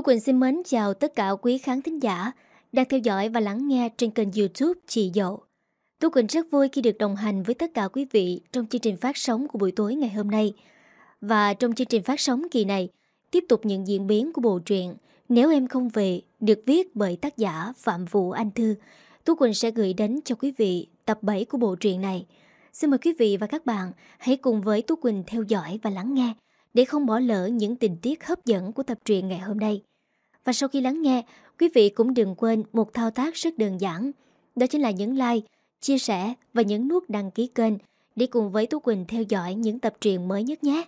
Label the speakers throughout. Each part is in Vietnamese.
Speaker 1: Tú Quỳnh xin mến chào tất cả quý khán thính giả đang theo dõi và lắng nghe trên kênh youtube Chị Dậu. Tú Quỳnh rất vui khi được đồng hành với tất cả quý vị trong chương trình phát sóng của buổi tối ngày hôm nay. Và trong chương trình phát sóng kỳ này, tiếp tục những diễn biến của bộ truyện Nếu Em Không Về được viết bởi tác giả Phạm Vũ Anh Thư. Tú Quỳnh sẽ gửi đến cho quý vị tập 7 của bộ truyện này. Xin mời quý vị và các bạn hãy cùng với Tú Quỳnh theo dõi và lắng nghe để không bỏ lỡ những tình tiết hấp dẫn của tập truyện ngày hôm nay. Và sau khi lắng nghe, quý vị cũng đừng quên một thao tác rất đơn giản. Đó chính là nhấn like, chia sẻ và nhấn nút đăng ký kênh để cùng với Tú Quỳnh theo dõi những tập truyện mới nhất nhé.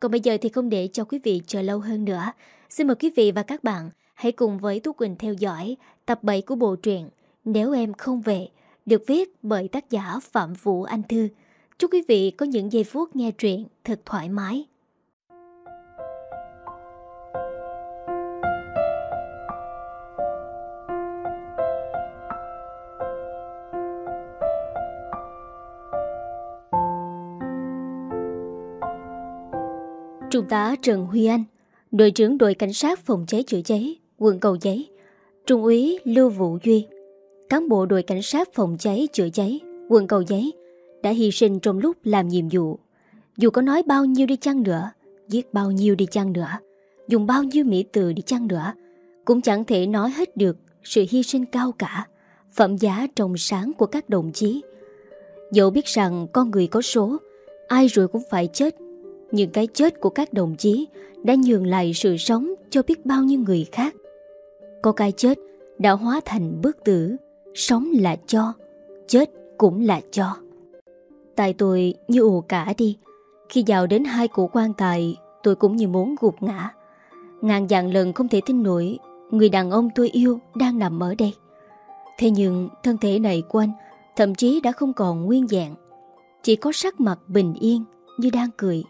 Speaker 1: Còn bây giờ thì không để cho quý vị chờ lâu hơn nữa. Xin mời quý vị và các bạn hãy cùng với Tú Quỳnh theo dõi tập 7 của bộ truyện Nếu Em Không Về được viết bởi tác giả Phạm Vũ Anh Thư. Chúc quý vị có những giây phút nghe truyện thật thoải mái. Trung tá Trần Huy Anh, đội trưởng đội cảnh sát phòng cháy chữa cháy, quận Cầu Giấy, Trung úy Lưu Vũ Duy, cán bộ đội cảnh sát phòng cháy chữa cháy, quận Cầu Giấy đã hy sinh trong lúc làm nhiệm vụ. Dù có nói bao nhiêu đi chăng nữa, giết bao nhiêu đi chăng nữa, dùng bao nhiêu mỹ từ đi chăng nữa, cũng chẳng thể nói hết được sự hy sinh cao cả, phẩm giá trong sáng của các đồng chí. Dẫu biết rằng con người có số, ai rồi cũng phải chết nhưng cái chết của các đồng chí đã nhường lại sự sống cho biết bao nhiêu người khác. Có cái chết đã hóa thành bức tử, sống là cho, chết cũng là cho. Tại tôi như ù cả đi, khi vào đến hai cụ quan tài tôi cũng như muốn gục ngã. Ngàn dạng lần không thể tin nổi người đàn ông tôi yêu đang nằm ở đây. Thế nhưng thân thể này của anh thậm chí đã không còn nguyên dạng. Chỉ có sắc mặt bình yên như đang cười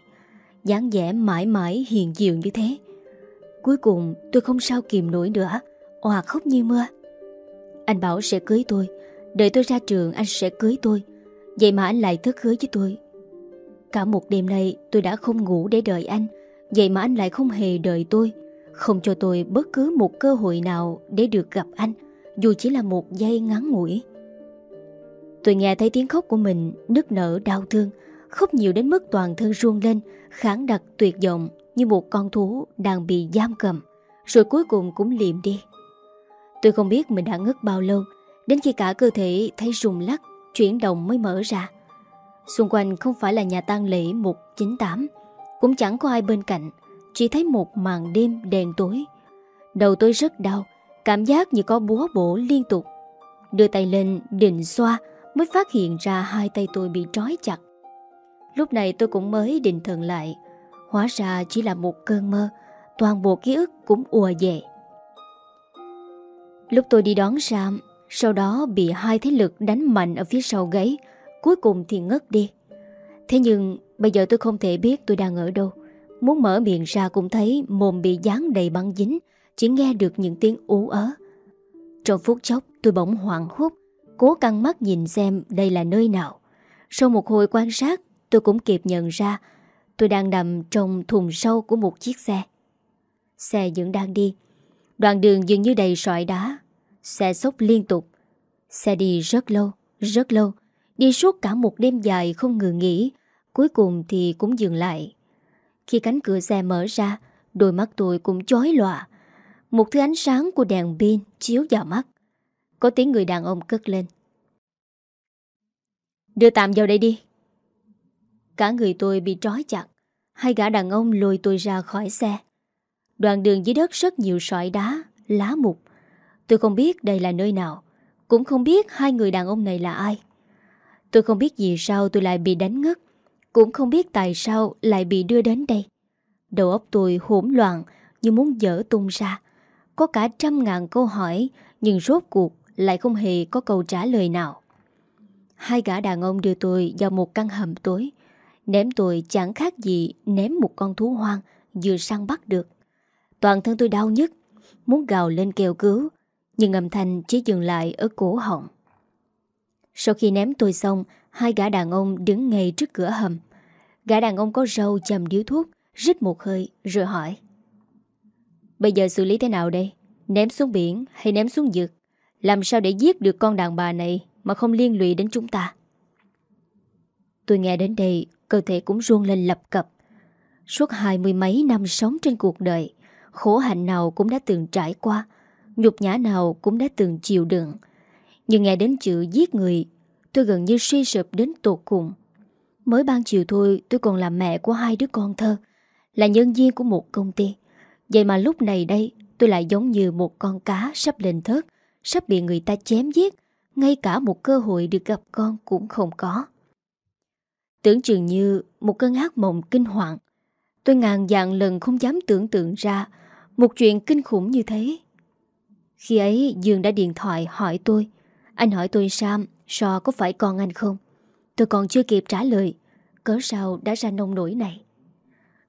Speaker 1: dáng vẻ mãi mãi hiền diệu như thế. Cuối cùng tôi không sao kìm nổi nữa, òa khóc như mưa. Anh bảo sẽ cưới tôi, đợi tôi ra trường anh sẽ cưới tôi. Vậy mà anh lại thất hứa với tôi. Cả một đêm nay tôi đã không ngủ để đợi anh, vậy mà anh lại không hề đợi tôi. Không cho tôi bất cứ một cơ hội nào để được gặp anh, dù chỉ là một giây ngắn ngủi. Tôi nghe thấy tiếng khóc của mình nức nở đau thương, khóc nhiều đến mức toàn thân ruông lên, kháng đặc tuyệt vọng như một con thú đang bị giam cầm, rồi cuối cùng cũng liệm đi. Tôi không biết mình đã ngất bao lâu, đến khi cả cơ thể thấy rùng lắc, chuyển động mới mở ra. Xung quanh không phải là nhà tang lễ 198, cũng chẳng có ai bên cạnh, chỉ thấy một màn đêm đèn tối. Đầu tôi rất đau, cảm giác như có búa bổ liên tục. Đưa tay lên định xoa mới phát hiện ra hai tay tôi bị trói chặt. Lúc này tôi cũng mới định thần lại. Hóa ra chỉ là một cơn mơ, Toàn bộ ký ức cũng ùa về. Lúc tôi đi đón Sam, Sau đó bị hai thế lực đánh mạnh ở phía sau gáy, Cuối cùng thì ngất đi. Thế nhưng bây giờ tôi không thể biết tôi đang ở đâu. Muốn mở miệng ra cũng thấy mồm bị dán đầy băng dính, Chỉ nghe được những tiếng ú ớ. Trong phút chốc, tôi bỗng hoảng hốt, Cố căng mắt nhìn xem đây là nơi nào. Sau một hồi quan sát tôi cũng kịp nhận ra tôi đang nằm trong thùng sâu của một chiếc xe. Xe vẫn đang đi. Đoạn đường dường như đầy sỏi đá. Xe sốc liên tục. Xe đi rất lâu, rất lâu. Đi suốt cả một đêm dài không ngừng nghỉ. Cuối cùng thì cũng dừng lại. Khi cánh cửa xe mở ra, đôi mắt tôi cũng chói lọa. Một thứ ánh sáng của đèn pin chiếu vào mắt. Có tiếng người đàn ông cất lên. Đưa tạm vào đây đi. Cả người tôi bị trói chặt, Hai gã đàn ông lôi tôi ra khỏi xe. Đoạn đường dưới đất rất nhiều sỏi đá, Lá mục. Tôi không biết đây là nơi nào, Cũng không biết hai người đàn ông này là ai. Tôi không biết vì sao tôi lại bị đánh ngất, Cũng không biết tại sao lại bị đưa đến đây. Đầu óc tôi hỗn loạn Như muốn dở tung ra. Có cả trăm ngàn câu hỏi, Nhưng rốt cuộc lại không hề có câu trả lời nào. Hai gã đàn ông đưa tôi vào một căn hầm tối. Ném tôi chẳng khác gì ném một con thú hoang vừa săn bắt được. Toàn thân tôi đau nhất, muốn gào lên kêu cứu, nhưng âm thanh chỉ dừng lại ở cổ họng. Sau khi ném tôi xong, hai gã đàn ông đứng ngay trước cửa hầm. Gã đàn ông có râu chầm điếu thuốc, rít một hơi rồi hỏi. Bây giờ xử lý thế nào đây? Ném xuống biển hay ném xuống dược? Làm sao để giết được con đàn bà này mà không liên lụy đến chúng ta? Tôi nghe đến đây, cơ thể cũng run lên lập cập. Suốt hai mươi mấy năm sống trên cuộc đời, khổ hạnh nào cũng đã từng trải qua, nhục nhã nào cũng đã từng chịu đựng. Nhưng nghe đến chữ giết người, tôi gần như suy sụp đến tột cùng. Mới ban chiều thôi tôi còn là mẹ của hai đứa con thơ, là nhân viên của một công ty. Vậy mà lúc này đây tôi lại giống như một con cá sắp lên thớt, sắp bị người ta chém giết, ngay cả một cơ hội được gặp con cũng không có. Tưởng chừng như một cơn ác mộng kinh hoàng. Tôi ngàn dạng lần không dám tưởng tượng ra một chuyện kinh khủng như thế. Khi ấy, Dương đã điện thoại hỏi tôi. Anh hỏi tôi, Sam So có phải con anh không? Tôi còn chưa kịp trả lời, Cớ sao đã ra nông nổi này?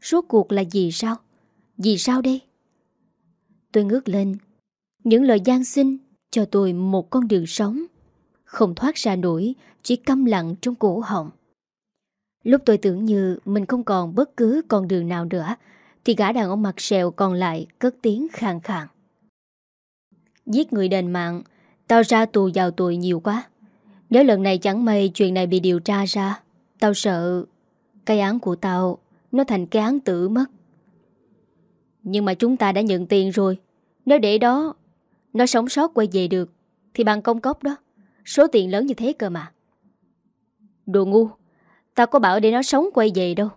Speaker 1: Rốt cuộc là gì sao? Gì sao đây? Tôi ngước lên, Những lời gian sinh cho tôi một con đường sống, Không thoát ra nổi, Chỉ câm lặng trong cổ họng. Lúc tôi tưởng như Mình không còn bất cứ con đường nào nữa, Thì gã đàn ông mặt sẹo còn lại Cất tiếng khàn khàn. Giết người đền mạng, Tao ra tù vào tội nhiều quá. Nếu lần này chẳng may chuyện này bị điều tra ra, Tao sợ Cái án của tao Nó thành cái án tử mất. Nhưng mà chúng ta đã nhận tiền rồi, Nếu để đó Nó sống sót quay về được, Thì bằng công cốc đó, Số tiền lớn như thế cơ mà. Đồ ngu. Tao có bảo để nó sống quay về đâu.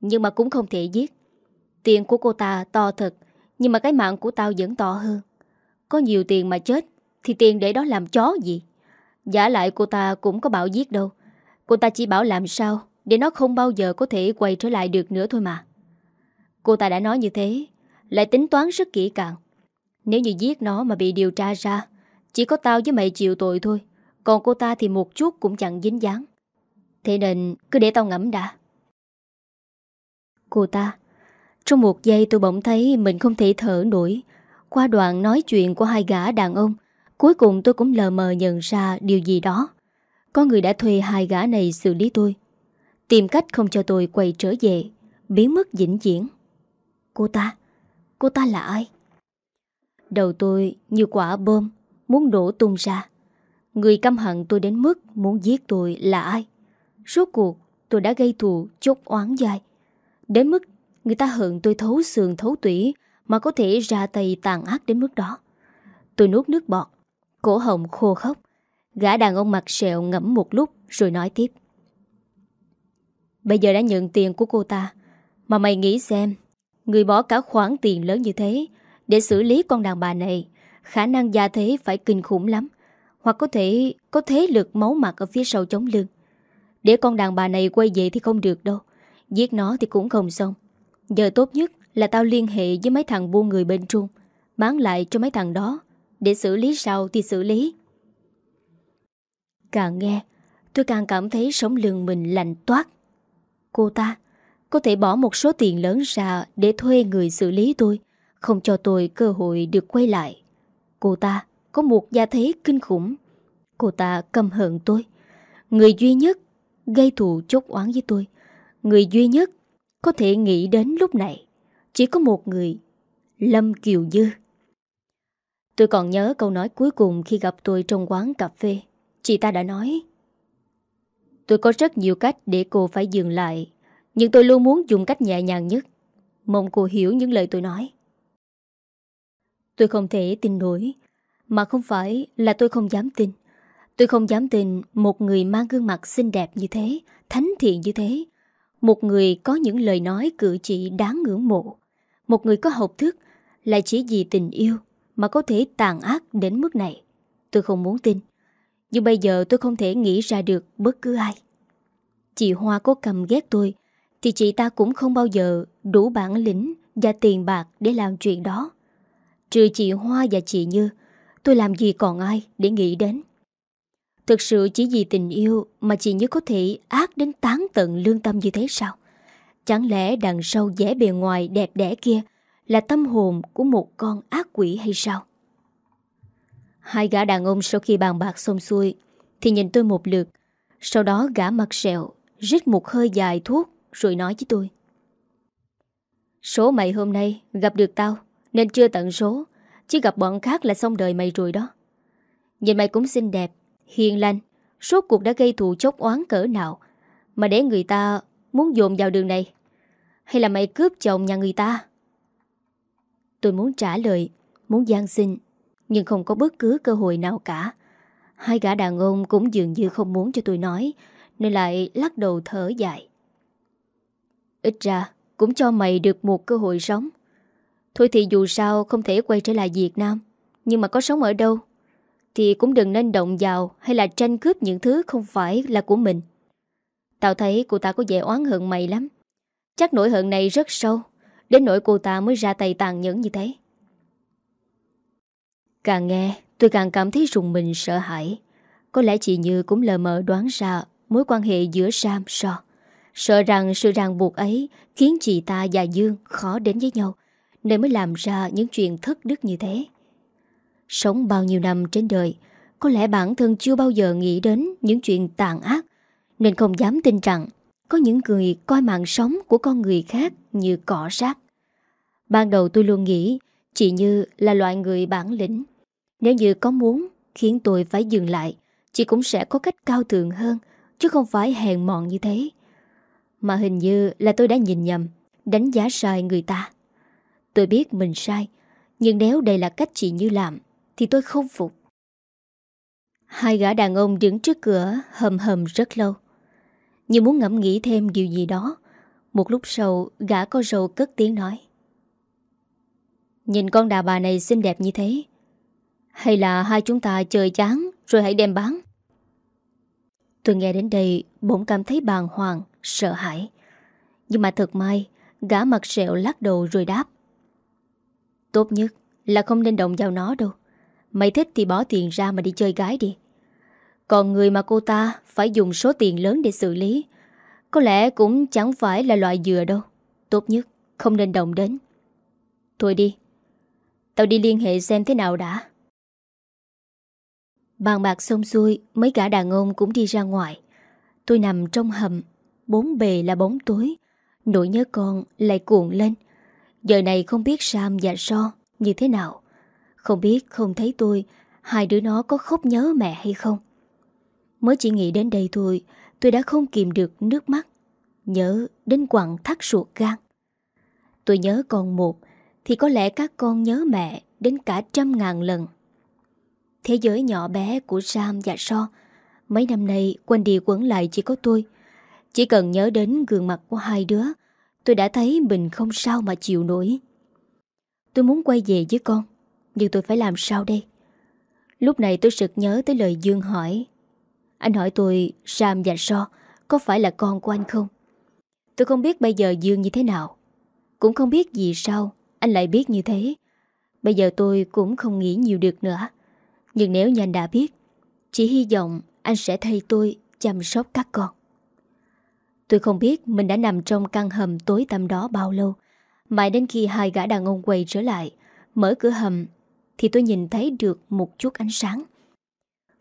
Speaker 1: Nhưng mà cũng không thể giết. Tiền của cô ta to thật, Nhưng mà cái mạng của tao vẫn to hơn. Có nhiều tiền mà chết, Thì tiền để đó làm chó gì? Giả lại cô ta cũng có bảo giết đâu. Cô ta chỉ bảo làm sao Để nó không bao giờ có thể quay trở lại được nữa thôi mà. Cô ta đã nói như thế, Lại tính toán rất kỹ càng. Nếu như giết nó mà bị điều tra ra, Chỉ có tao với mày chịu tội thôi, Còn cô ta thì một chút cũng chẳng dính dáng. Thế nên cứ để tao ngẫm đã. Cô ta, Trong một giây tôi bỗng thấy mình không thể thở nổi. Qua đoạn nói chuyện của hai gã đàn ông, Cuối cùng tôi cũng lờ mờ nhận ra điều gì đó. Có người đã thuê hai gã này xử lý tôi. Tìm cách không cho tôi quay trở về, Biến mất vĩnh viễn. Cô ta Cô ta là ai? Đầu tôi như quả bom, Muốn đổ tung ra. Người căm hận tôi đến mức muốn giết tôi là ai? Rốt cuộc tôi đã gây thù chốt oán dài Đến mức người ta hận tôi thấu xương thấu tủy mà có thể ra tay tàn ác đến mức đó. Tôi nuốt nước bọt, cổ hồng khô khóc. Gã đàn ông mặt sẹo ngẫm một lúc rồi nói tiếp. Bây giờ đã nhận tiền của cô ta, mà mày nghĩ xem, người bỏ cả khoản tiền lớn như thế để xử lý con đàn bà này, khả năng gia thế phải kinh khủng lắm, hoặc có thể có thế lực máu mặt ở phía sau chống lưng. Để con đàn bà này quay về thì không được đâu, giết nó thì cũng không xong. Giờ tốt nhất là tao liên hệ với mấy thằng buôn người bên Trung Bán lại cho mấy thằng đó. Để xử lý sau thì xử lý. Càng nghe Tôi càng cảm thấy sống lưng mình lạnh toát. Cô ta Có thể bỏ một số tiền lớn ra Để thuê người xử lý tôi Không cho tôi cơ hội được quay lại. Cô ta có một gia thế kinh khủng. Cô ta căm hận tôi. Người duy nhất Gây thù chốt oán với tôi. Người duy nhất Có thể nghĩ đến lúc này chỉ có một người, Lâm Kiều Dư. Tôi còn nhớ câu nói cuối cùng khi gặp tôi trong quán cà phê. Chị ta đã nói, Tôi có rất nhiều cách để cô phải dừng lại, Nhưng tôi luôn muốn dùng cách nhẹ nhàng nhất. Mong cô hiểu những lời tôi nói. Tôi không thể tin nổi, Mà không phải là tôi không dám tin. Tôi không dám tin một người mang gương mặt xinh đẹp như thế, Thánh thiện như thế. Một người có những lời nói cử chỉ đáng ngưỡng mộ. Một người có học thức Lại chỉ vì tình yêu Mà có thể tàn ác đến mức này. Tôi không muốn tin. Nhưng bây giờ tôi không thể nghĩ ra được bất cứ ai. Chị Hoa có cầm ghét tôi Thì chị ta cũng không bao giờ Đủ bản lĩnh và tiền bạc Để làm chuyện đó. Trừ chị Hoa và chị Như, Tôi làm gì còn ai để nghĩ đến? Thực sự chỉ vì tình yêu Mà chị Như có thể ác đến tán tận lương tâm như thế sao Chẳng lẽ đằng sau vẻ bề ngoài đẹp đẽ kia là tâm hồn của một con ác quỷ hay sao? Hai gã đàn ông sau khi bàn bạc xong xuôi thì nhìn tôi một lượt, sau đó gã mặt sẹo, rít một hơi dài thuốc rồi nói với tôi. Số mày hôm nay gặp được tao Nên chưa tận số chứ gặp bọn khác là xong đời mày rồi đó Nhìn mày cũng xinh đẹp Hiền lành, Suốt cuộc đã gây thù chốc oán cỡ nào Mà để người ta muốn dồn vào đường này? Hay là mày cướp chồng nhà người ta? Tôi muốn trả lời, Muốn gian xin, Nhưng không có bất cứ cơ hội nào cả. Hai gã đàn ông cũng dường như không muốn cho tôi nói, Nên lại lắc đầu thở dài. Ít ra cũng cho mày được một cơ hội sống. Thôi thì dù sao không thể quay trở lại Việt Nam, Nhưng mà có sống ở đâu? Thì cũng đừng nên động vào Hay là tranh cướp những thứ không phải là của mình. Tao thấy cô ta có vẻ oán hận mày lắm. Chắc nỗi hận này rất sâu. Đến nỗi cô ta mới ra tay tàn nhẫn như thế. Càng nghe, tôi càng cảm thấy rùng mình sợ hãi. Có lẽ chị Như cũng lờ mờ đoán ra Mối quan hệ giữa Sam So Sợ rằng sự ràng buộc ấy Khiến chị ta và Dương khó đến với nhau, Nên mới làm ra những chuyện thất đức như thế. Sống bao nhiêu năm trên đời, Có lẽ bản thân chưa bao giờ nghĩ đến Những chuyện tàn ác, Nên không dám tin rằng Có những người coi mạng sống của con người khác Như cỏ rác. Ban đầu tôi luôn nghĩ Chị Như là loại người bản lĩnh. Nếu như có muốn Khiến tôi phải dừng lại, Chị cũng sẽ có cách cao thượng hơn, Chứ không phải hèn mọn như thế. Mà hình như là tôi đã nhìn nhầm, Đánh giá sai người ta. Tôi biết mình sai, Nhưng nếu đây là cách chị Như làm thì tôi không phục. Hai gã đàn ông đứng trước cửa Hầm hầm rất lâu. Như muốn ngẫm nghĩ thêm điều gì đó Một lúc sau gã có râu cất tiếng nói. Nhìn con đà bà này xinh đẹp như thế Hay là hai chúng ta chơi chán Rồi hãy đem bán? Tôi nghe đến đây Bỗng cảm thấy bàng hoàng, sợ hãi. Nhưng mà thật may Gã mặt sẹo lắc đầu rồi đáp. Tốt nhất là không nên động vào nó đâu. Mày thích thì bỏ tiền ra mà đi chơi gái đi. Còn người mà cô ta Phải dùng số tiền lớn để xử lý, Có lẽ cũng chẳng phải là loại dừa đâu. Tốt nhất không nên động đến. Thôi đi, Tao đi liên hệ xem thế nào đã. Bàn bạc xong xuôi, Mấy cả đàn ông cũng đi ra ngoài. Tôi nằm trong hầm, Bốn bề là bóng tối, Nỗi nhớ con lại cuộn lên. Giờ này không biết Sam và So Như thế nào. Không biết không thấy tôi Hai đứa nó có khóc nhớ mẹ hay không Mới chỉ nghĩ đến đây thôi Tôi đã không kìm được nước mắt Nhớ đến quặng thắt ruột gan Tôi nhớ con một thì có lẽ các con nhớ mẹ đến cả trăm ngàn lần. Thế giới nhỏ bé của Sam và So, mấy năm nay quanh đi quẩn lại chỉ có tôi. Chỉ cần nhớ đến gương mặt của hai đứa, tôi đã thấy mình không sao mà chịu nổi. Tôi muốn quay về với con, nhưng tôi phải làm sao đây? Lúc này tôi sực nhớ tới lời Dương hỏi. Anh hỏi tôi, Sam và So, có phải là con của anh không? Tôi không biết bây giờ Dương như thế nào. Cũng không biết gì sao anh lại biết như thế Bây giờ tôi cũng không nghĩ nhiều được nữa Nhưng nếu như anh đã biết, Chỉ hy vọng anh sẽ thay tôi Chăm sóc các con Tôi không biết mình đã nằm trong căn hầm tối tăm đó bao lâu Mãi đến khi hai gã đàn ông quay trở lại, Mở cửa hầm thì tôi nhìn thấy được một chút ánh sáng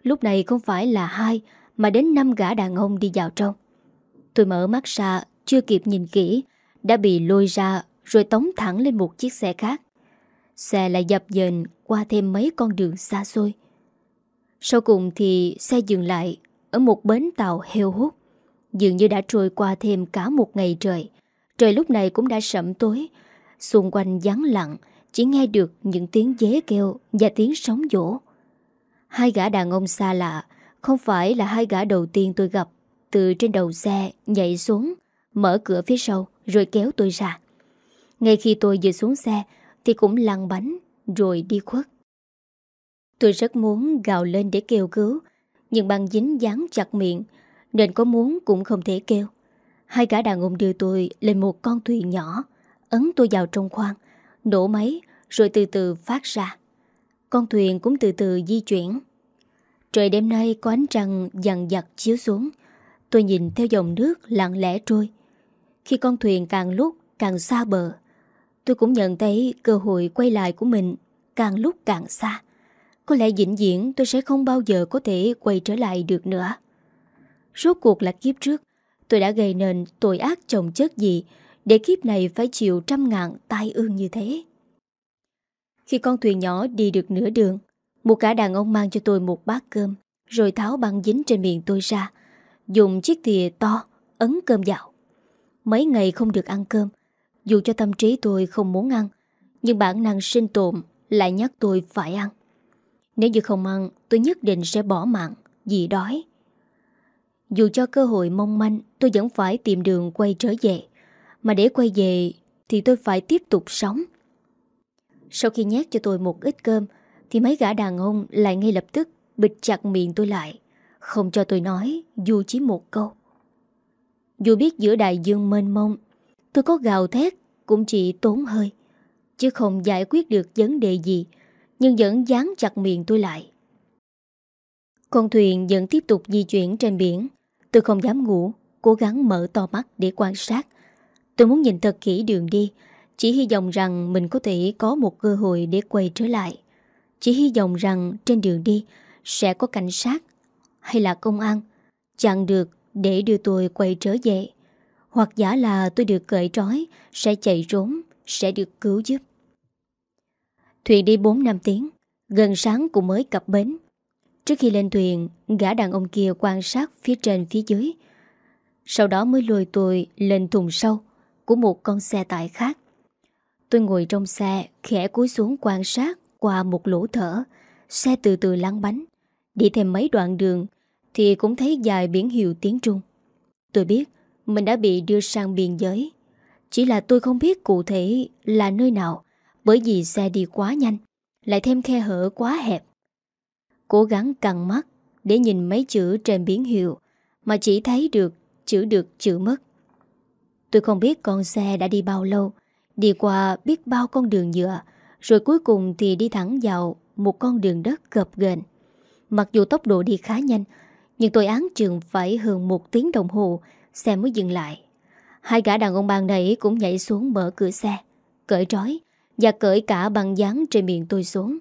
Speaker 1: Lúc này không phải là hai Mà đến năm gã đàn ông đi vào trong Tôi mở mắt ra Chưa kịp nhìn kỹ Đã bị lôi ra rồi tống thẳng lên một chiếc xe khác. Xe lại dập dềnh qua thêm mấy con đường xa xôi. Sau cùng thì xe dừng lại ở một bến tàu heo hút. Dường như đã trôi qua thêm cả một ngày trời. Trời lúc này cũng đã sẩm tối. Xung quanh vắng lặng, chỉ nghe được những tiếng dế kêu và tiếng sóng dỗ Hai gã đàn ông xa lạ, không phải là hai gã đầu tiên tôi gặp. Từ trên đầu xe nhảy xuống, mở cửa phía sau rồi kéo tôi ra. Ngay khi tôi vừa xuống xe Thì cũng lăn bánh Rồi đi khuất Tôi rất muốn gào lên để kêu cứu Nhưng băng dính dán chặt miệng Nên có muốn cũng không thể kêu Hai gã đàn ông đưa tôi lên một con thuyền nhỏ Ấn tôi vào trong khoang Nổ máy Rồi từ từ phát ra Con thuyền cũng từ từ di chuyển Trời đêm nay có ánh trăng dằn dặt chiếu xuống Tôi nhìn theo dòng nước lặng lẽ trôi Khi con thuyền càng lúc càng xa bờ Tôi cũng nhận thấy cơ hội quay lại của mình càng lúc càng xa. Có lẽ vĩnh viễn tôi sẽ không bao giờ có thể quay trở lại được nữa. Rốt cuộc là kiếp trước, tôi đã gây nên tội ác chồng chất gì để kiếp này phải chịu trăm ngàn tai ương như thế. Khi con thuyền nhỏ đi được nửa đường, Một cả đàn ông mang cho tôi một bát cơm, Rồi tháo băng dính trên miệng tôi ra, Dùng chiếc thìa to Ấn cơm vào. Mấy ngày không được ăn cơm, Dù cho tâm trí tôi không muốn ăn, Nhưng bản năng sinh tồn Lại nhắc tôi phải ăn. Nếu như không ăn, tôi nhất định sẽ bỏ mạng, Vì đói. Dù cho cơ hội mong manh, Tôi vẫn phải tìm đường quay trở về. Mà để quay về Thì tôi phải tiếp tục sống. Sau khi nhét cho tôi một ít cơm, Thì mấy gã đàn ông lại ngay lập tức Bịt chặt miệng tôi lại, Không cho tôi nói, dù chỉ một câu. Dù biết giữa đại dương mênh mông, Tôi có gào thét Cũng chỉ tốn hơi, Chứ không giải quyết được vấn đề gì, Nhưng vẫn dán chặt miệng tôi lại. Con thuyền vẫn tiếp tục di chuyển trên biển, Tôi không dám ngủ, Cố gắng mở to mắt để quan sát. Tôi muốn nhìn thật kỹ đường đi. Chỉ hy vọng rằng mình có thể có một cơ hội để quay trở lại. Chỉ hy vọng rằng trên đường đi Sẽ có cảnh sát Hay là công an Chặn được để đưa tôi quay trở về. Hoặc giả là tôi được cởi trói, Sẽ chạy trốn, Sẽ được cứu giúp. Thuyền đi 4 năm tiếng, Gần sáng cũng mới cập bến. Trước khi lên thuyền, Gã đàn ông kia quan sát phía trên phía dưới. Sau đó mới lùi tôi lên thùng sâu. Của một con xe tải khác. Tôi ngồi trong xe, Khẽ cúi xuống quan sát Qua một lỗ thở. Xe từ từ lăn bánh, Đi thêm mấy đoạn đường Thì cũng thấy dài biển hiệu tiếng Trung. Tôi biết Mình đã bị đưa sang biên giới. Chỉ là tôi không biết cụ thể là nơi nào, Bởi vì xe đi quá nhanh, Lại thêm khe hở quá hẹp. Cố gắng căng mắt Để nhìn mấy chữ trên biển hiệu Mà chỉ thấy được chữ được chữ mất. Tôi không biết con xe đã đi bao lâu. Đi qua biết bao con đường nhựa, Rồi cuối cùng thì đi thẳng vào Một con đường đất gập ghềnh. Mặc dù tốc độ đi khá nhanh, Nhưng tôi án chừng phải hơn một tiếng đồng hồ, Xe mới dừng lại. Hai gã đàn ông bàn này cũng nhảy xuống mở cửa xe, Cởi trói Và cởi cả băng dán trên miệng tôi xuống.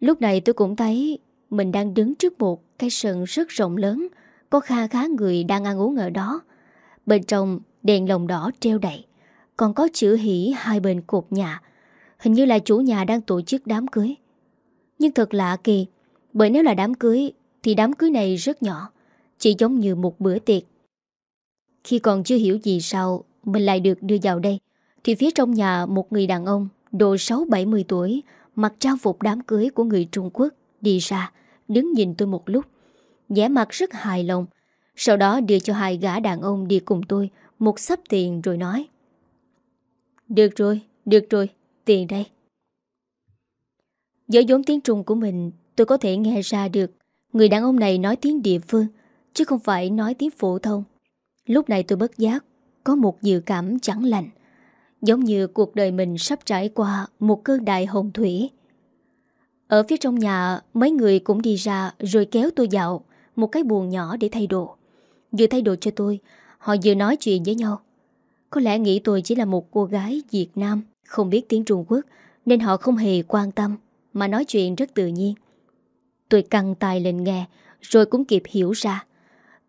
Speaker 1: Lúc này tôi cũng thấy Mình đang đứng trước một cái sân rất rộng lớn, Có kha khá người đang ăn uống ở đó. Bên trong đèn lồng đỏ treo đầy. Còn có chữ hỉ hai bên cột nhà. Hình như là chủ nhà đang tổ chức đám cưới. Nhưng thật lạ kỳ, Bởi nếu là đám cưới, Thì đám cưới này rất nhỏ, Chỉ giống như một bữa tiệc. Khi còn chưa hiểu gì sao, Mình lại được đưa vào đây, Thì phía trong nhà một người đàn ông Độ 6-70 tuổi, Mặc trang phục đám cưới của người Trung Quốc, Đi ra, Đứng nhìn tôi một lúc. Vẻ mặt rất hài lòng, Sau đó đưa cho hai gã đàn ông đi cùng tôi một sắp tiền rồi nói. Được rồi, được rồi Tiền đây. Với vốn tiếng Trung của mình Tôi có thể nghe ra được Người đàn ông này nói tiếng địa phương Chứ không phải nói tiếng phổ thông. Lúc này tôi bất giác Có một dự cảm chẳng lành Giống như cuộc đời mình sắp trải qua Một cơn đại hồng thủy. Ở phía trong nhà Mấy người cũng đi ra rồi kéo tôi vào Một cái buồng nhỏ để thay đồ. Vừa thay đồ cho tôi Họ vừa nói chuyện với nhau. Có lẽ nghĩ tôi chỉ là một cô gái Việt Nam, Không biết tiếng Trung Quốc, Nên họ không hề quan tâm, Mà nói chuyện rất tự nhiên. Tôi căng tài lên nghe, Rồi cũng kịp hiểu ra.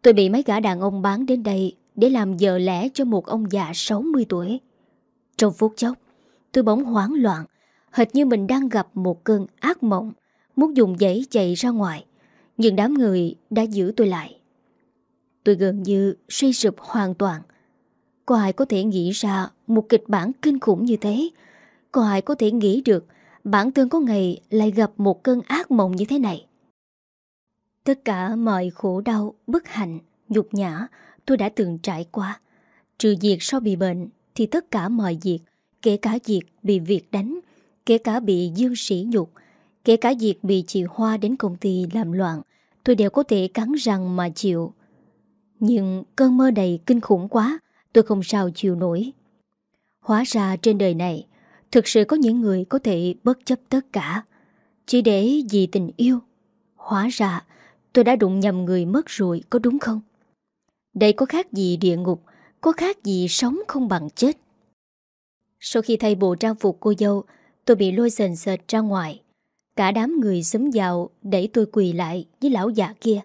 Speaker 1: Tôi bị mấy gã đàn ông bán đến đây Để làm vợ lẽ cho một ông già 60 tuổi. Trong phút chốc, Tôi bỗng hoảng loạn, Hệt như mình đang gặp một cơn ác mộng, Muốn dùng giấy chạy ra ngoài, Nhưng đám người đã giữ tôi lại. Tôi gần như suy sụp hoàn toàn Có ai có thể nghĩ ra Một kịch bản kinh khủng như thế Có ai có thể nghĩ được Bản thân có ngày lại gặp một cơn ác mộng như thế này Tất cả mọi khổ đau, bất hạnh, nhục nhã tôi đã từng trải qua. Trừ việc sau bị bệnh thì tất cả mọi việc, kể cả việc bị việc đánh, kể cả bị dương sỉ nhục, kể cả việc bị chị Hoa đến công ty làm loạn, tôi đều có thể cắn răng mà chịu. Nhưng cơn mơ này kinh khủng quá, tôi không sao chịu nổi. Hóa ra trên đời này, thực sự có những người có thể bất chấp tất cả, chỉ để vì tình yêu. Hóa ra, tôi đã đụng nhầm người mất rồi, có đúng không? Đây có khác gì địa ngục, có khác gì sống không bằng chết. Sau khi thay bộ trang phục cô dâu, tôi bị lôi sền sệt ra ngoài. Cả đám người xúm vào đẩy tôi quỳ lại với lão già kia.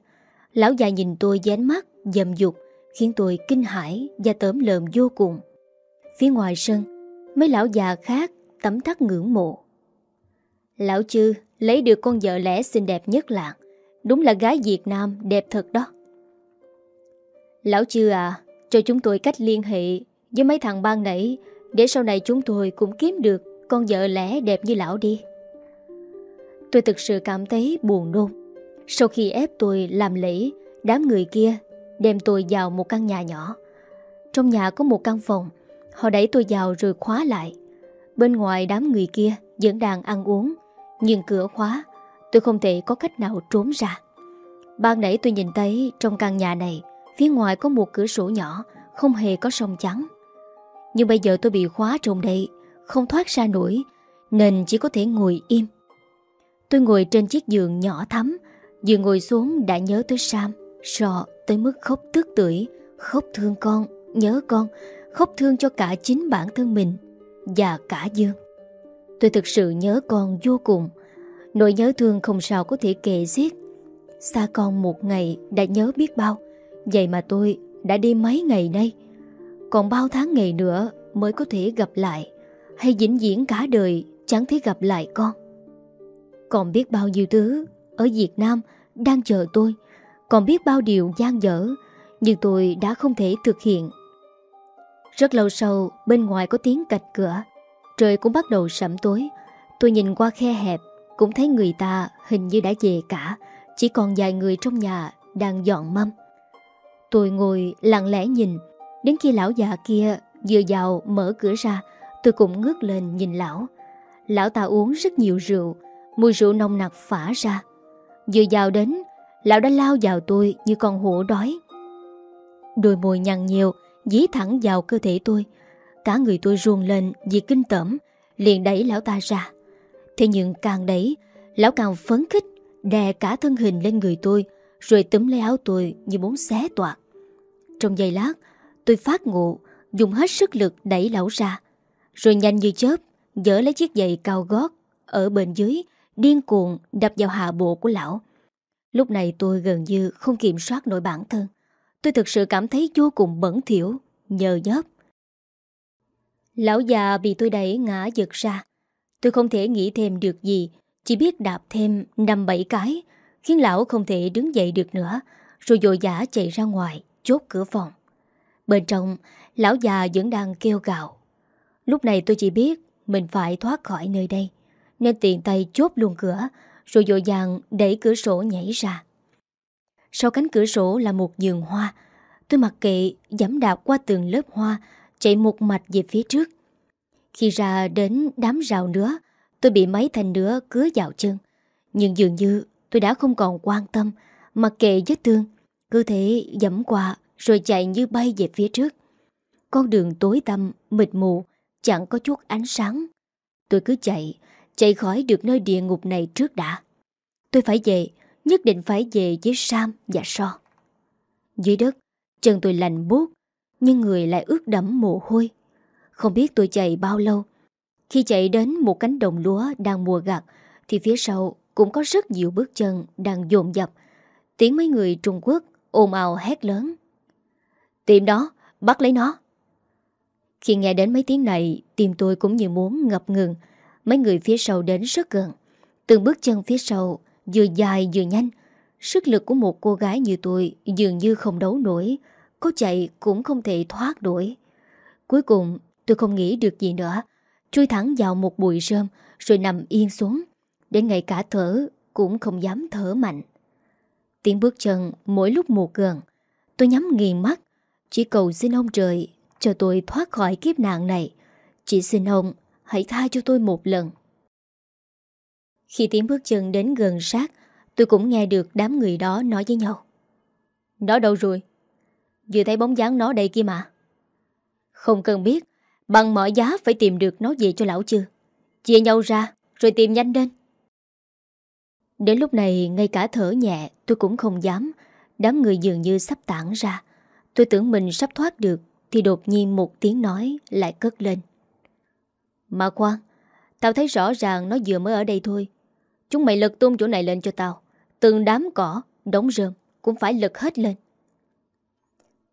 Speaker 1: Lão già nhìn tôi dán mắt, dầm dục, khiến tôi kinh hãi và tớm lợm vô cùng. Phía ngoài sân, mấy lão già khác tấm thắt ngưỡng mộ. Lão Chư lấy được con vợ lẽ xinh đẹp nhất làng. Đúng là gái Việt Nam đẹp thật đó. Lão Chư à, cho chúng tôi cách liên hệ với mấy thằng ban nãy để sau này chúng tôi cũng kiếm được con vợ lẽ đẹp như lão đi. Tôi thực sự cảm thấy buồn nôn. Sau khi ép tôi làm lễ, đám người kia đem tôi vào một căn nhà nhỏ. Trong nhà có một căn phòng, họ đẩy tôi vào rồi khóa lại. Bên ngoài đám người kia vẫn đang ăn uống, nhưng cửa khóa, tôi không thể có cách nào trốn ra. Ban nãy tôi nhìn thấy trong căn nhà này, phía ngoài có một cửa sổ nhỏ, không hề có sông trắng. Nhưng bây giờ tôi bị khóa trong đây, không thoát ra nổi, nên chỉ có thể ngồi im. Tôi ngồi trên chiếc giường nhỏ thắm, vừa ngồi xuống đã nhớ tới Sam, sọ tới mức khóc tức tưởi, khóc thương con, nhớ con, khóc thương cho cả chính bản thân mình và cả Dương. Tôi thực sự nhớ con vô cùng, nỗi nhớ thương không sao có thể kể xiết. Xa con một ngày đã nhớ biết bao, vậy mà tôi đã đi mấy ngày nay. Còn bao tháng ngày nữa mới có thể gặp lại, hay vĩnh viễn cả đời chẳng thể gặp lại con. Còn biết bao nhiêu thứ ở Việt Nam đang chờ tôi, còn biết bao điều gian dở, nhưng tôi đã không thể thực hiện. Rất lâu sau, bên ngoài có tiếng cạch cửa, trời cũng bắt đầu sẩm tối. Tôi nhìn qua khe hẹp, cũng thấy người ta hình như đã về cả, chỉ còn vài người trong nhà đang dọn mâm. Tôi ngồi lặng lẽ nhìn, đến khi lão già kia vừa vào mở cửa ra, tôi cũng ngước lên nhìn lão. Lão ta uống rất nhiều rượu, mùi rượu nồng nặc phả ra. Vừa vào đến, lão đã lao vào tôi như con hổ đói. Đôi môi nhăn nhiều, dí thẳng vào cơ thể tôi. Cả người tôi ruồn lên vì kinh tởm, liền đẩy lão ta ra. Thế nhưng càng đẩy, lão càng phấn khích, đè cả thân hình lên người tôi, rồi túm lấy áo tôi như muốn xé toạc. Trong giây lát, tôi phát ngộ, dùng hết sức lực đẩy lão ra. Rồi nhanh như chớp, dỡ lấy chiếc giày cao gót ở bên dưới, điên cuồng đập vào hạ bộ của lão. Lúc này tôi gần như không kiểm soát nổi bản thân. Tôi thực sự cảm thấy vô cùng bẩn thiểu, nhờ nhớp. Lão già bị tôi đẩy ngã giật ra. Tôi không thể nghĩ thêm được gì, chỉ biết đạp thêm năm bảy cái, khiến lão không thể đứng dậy được nữa, rồi dội dã chạy ra ngoài, chốt cửa phòng. Bên trong, lão già vẫn đang kêu gào. Lúc này tôi chỉ biết mình phải thoát khỏi nơi đây, nên tiện tay chốt luôn cửa, rồi dội dàng đẩy cửa sổ nhảy ra. Sau cánh cửa sổ là một giường hoa, tôi mặc kệ dẫm đạp qua từng lớp hoa, chạy một mạch về phía trước. Khi ra đến đám rào nữa, tôi bị mấy thành nữa cứa vào chân. Nhưng dường như tôi đã không còn quan tâm, mặc kệ vết thương, cứ thế dẫm qua rồi chạy như bay về phía trước. Con đường tối tăm, mịt mù, chẳng có chút ánh sáng. Tôi cứ chạy, chạy khỏi được nơi địa ngục này trước đã. Tôi phải về, nhất định phải về với Sam và So. Dưới đất, chân tôi lạnh buốt, nhưng người lại ướt đẫm mồ hôi. Không biết tôi chạy bao lâu. Khi chạy đến một cánh đồng lúa đang mùa gặt, thì phía sau cũng có rất nhiều bước chân đang dồn dập. Tiếng mấy người Trung Quốc ồn ào hét lớn. Tìm đó, bắt lấy nó. Khi nghe đến mấy tiếng này, tim tôi cũng như muốn ngập ngừng. Mấy người phía sau đến rất gần. Từng bước chân phía sau, vừa dài vừa nhanh. Sức lực của một cô gái như tôi dường như không đấu nổi. Có chạy cũng không thể thoát đuổi. Cuối cùng, tôi không nghĩ được gì nữa. Chui thẳng vào một bụi rơm, rồi nằm yên xuống. Đến ngày cả thở, cũng không dám thở mạnh. Tiếng bước chân mỗi lúc một gần. Tôi nhắm nghiền mắt, chỉ cầu xin ông trời cho tôi thoát khỏi kiếp nạn này. Chỉ xin ông hãy tha cho tôi một lần. Khi tiếng bước chân đến gần sát, tôi cũng nghe được đám người đó nói với nhau. Nó đâu rồi? Vừa thấy bóng dáng nó đây kia mà. Không cần biết, bằng mọi giá phải tìm được nó về cho lão chưa. Chia nhau ra, rồi tìm nhanh lên. Đến lúc này, ngay cả thở nhẹ, tôi cũng không dám. Đám người dường như sắp tản ra. Tôi tưởng mình sắp thoát được, thì đột nhiên một tiếng nói lại cất lên. Mà khoan, tao thấy rõ ràng nó vừa mới ở đây thôi. Chúng mày lật tung chỗ này lên cho tao. Từng đám cỏ, đống rơm cũng phải lật hết lên.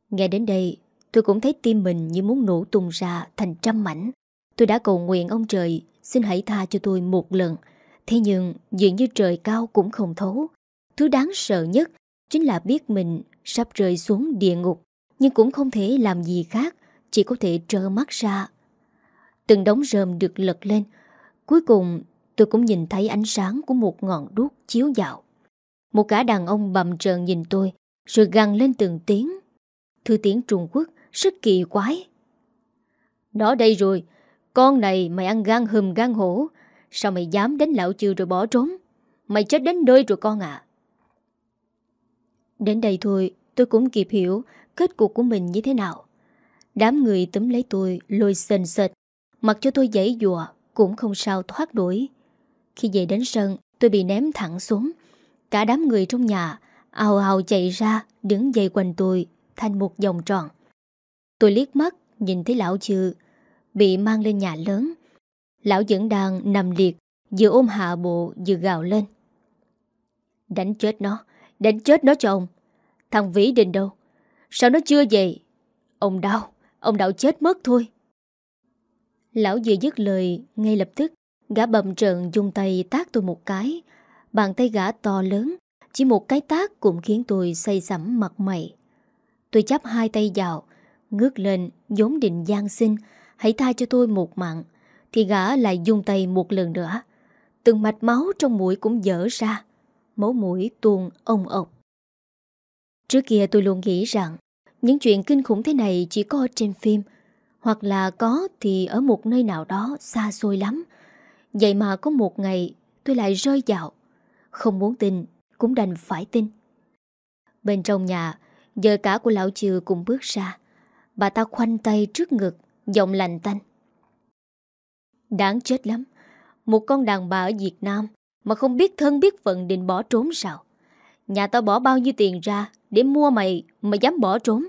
Speaker 1: Nghe đến đây, tôi cũng thấy tim mình như muốn nổ tung ra thành trăm mảnh. Tôi đã cầu nguyện ông trời xin hãy tha cho tôi một lần. Thế nhưng dường như trời cao cũng không thấu Thứ đáng sợ nhất Chính là biết mình sắp rơi xuống địa ngục Nhưng cũng không thể làm gì khác Chỉ có thể trơ mắt ra Từng đống rơm được lật lên. Cuối cùng, tôi cũng nhìn thấy ánh sáng Của một ngọn đuốc chiếu dạo Một cả đàn ông bầm trợn nhìn tôi, Rồi găng lên từng tiếng. Thư tiếng Trung Quốc Rất kỳ quái. Nó đây rồi, Con này mày ăn gan hùm gan hổ. Sao mày dám đến lão chư rồi bỏ trốn? Mày chết đến nơi rồi con à Đến đây thôi, Tôi cũng kịp hiểu Kết cục của mình như thế nào. Đám người túm lấy tôi, lôi sền sệt. Mặc cho tôi giấy dùa, Cũng không sao thoát đuổi Khi về đến sân, tôi bị ném thẳng xuống. Cả đám người trong nhà ào ào chạy ra, Đứng dây quanh tôi, Thành một vòng tròn. Tôi liếc mắt, nhìn thấy lão chư Bị mang lên nhà lớn. Lão vẫn đang nằm liệt, Vừa ôm hạ bộ, vừa gào lên. Đánh chết nó, Đánh chết nó cho ông. Thằng Vĩ Đình đâu? Sao nó chưa về? Ông đau Ông đau chết mất thôi. Lão vừa dứt lời, Ngay lập tức, Gã bầm trợn dùng tay tác tôi một cái. Bàn tay gã to lớn, Chỉ một cái tác cũng khiến tôi say sẩm mặt mày. Tôi chắp hai tay vào, Ngước lên giống định gian sinh Hãy tha cho tôi một mạng. Thì gã lại dùng tay một lần nữa. Từng mạch máu trong mũi cũng dở ra, Máu mũi tuôn ông ộc Trước kia tôi luôn nghĩ rằng, Những chuyện kinh khủng thế này chỉ có trên phim hoặc là có thì ở một nơi nào đó xa xôi lắm. Vậy mà có một ngày tôi lại rơi vào. Không muốn tin, cũng đành phải tin. Bên trong nhà Giờ cả của lão trừ cũng bước ra. Bà ta khoanh tay trước ngực, Giọng lành tanh. Đáng chết lắm, Một con đàn bà ở Việt Nam Mà không biết thân biết phận định bỏ trốn sao? Nhà tao bỏ bao nhiêu tiền ra Để mua mày Mà dám bỏ trốn?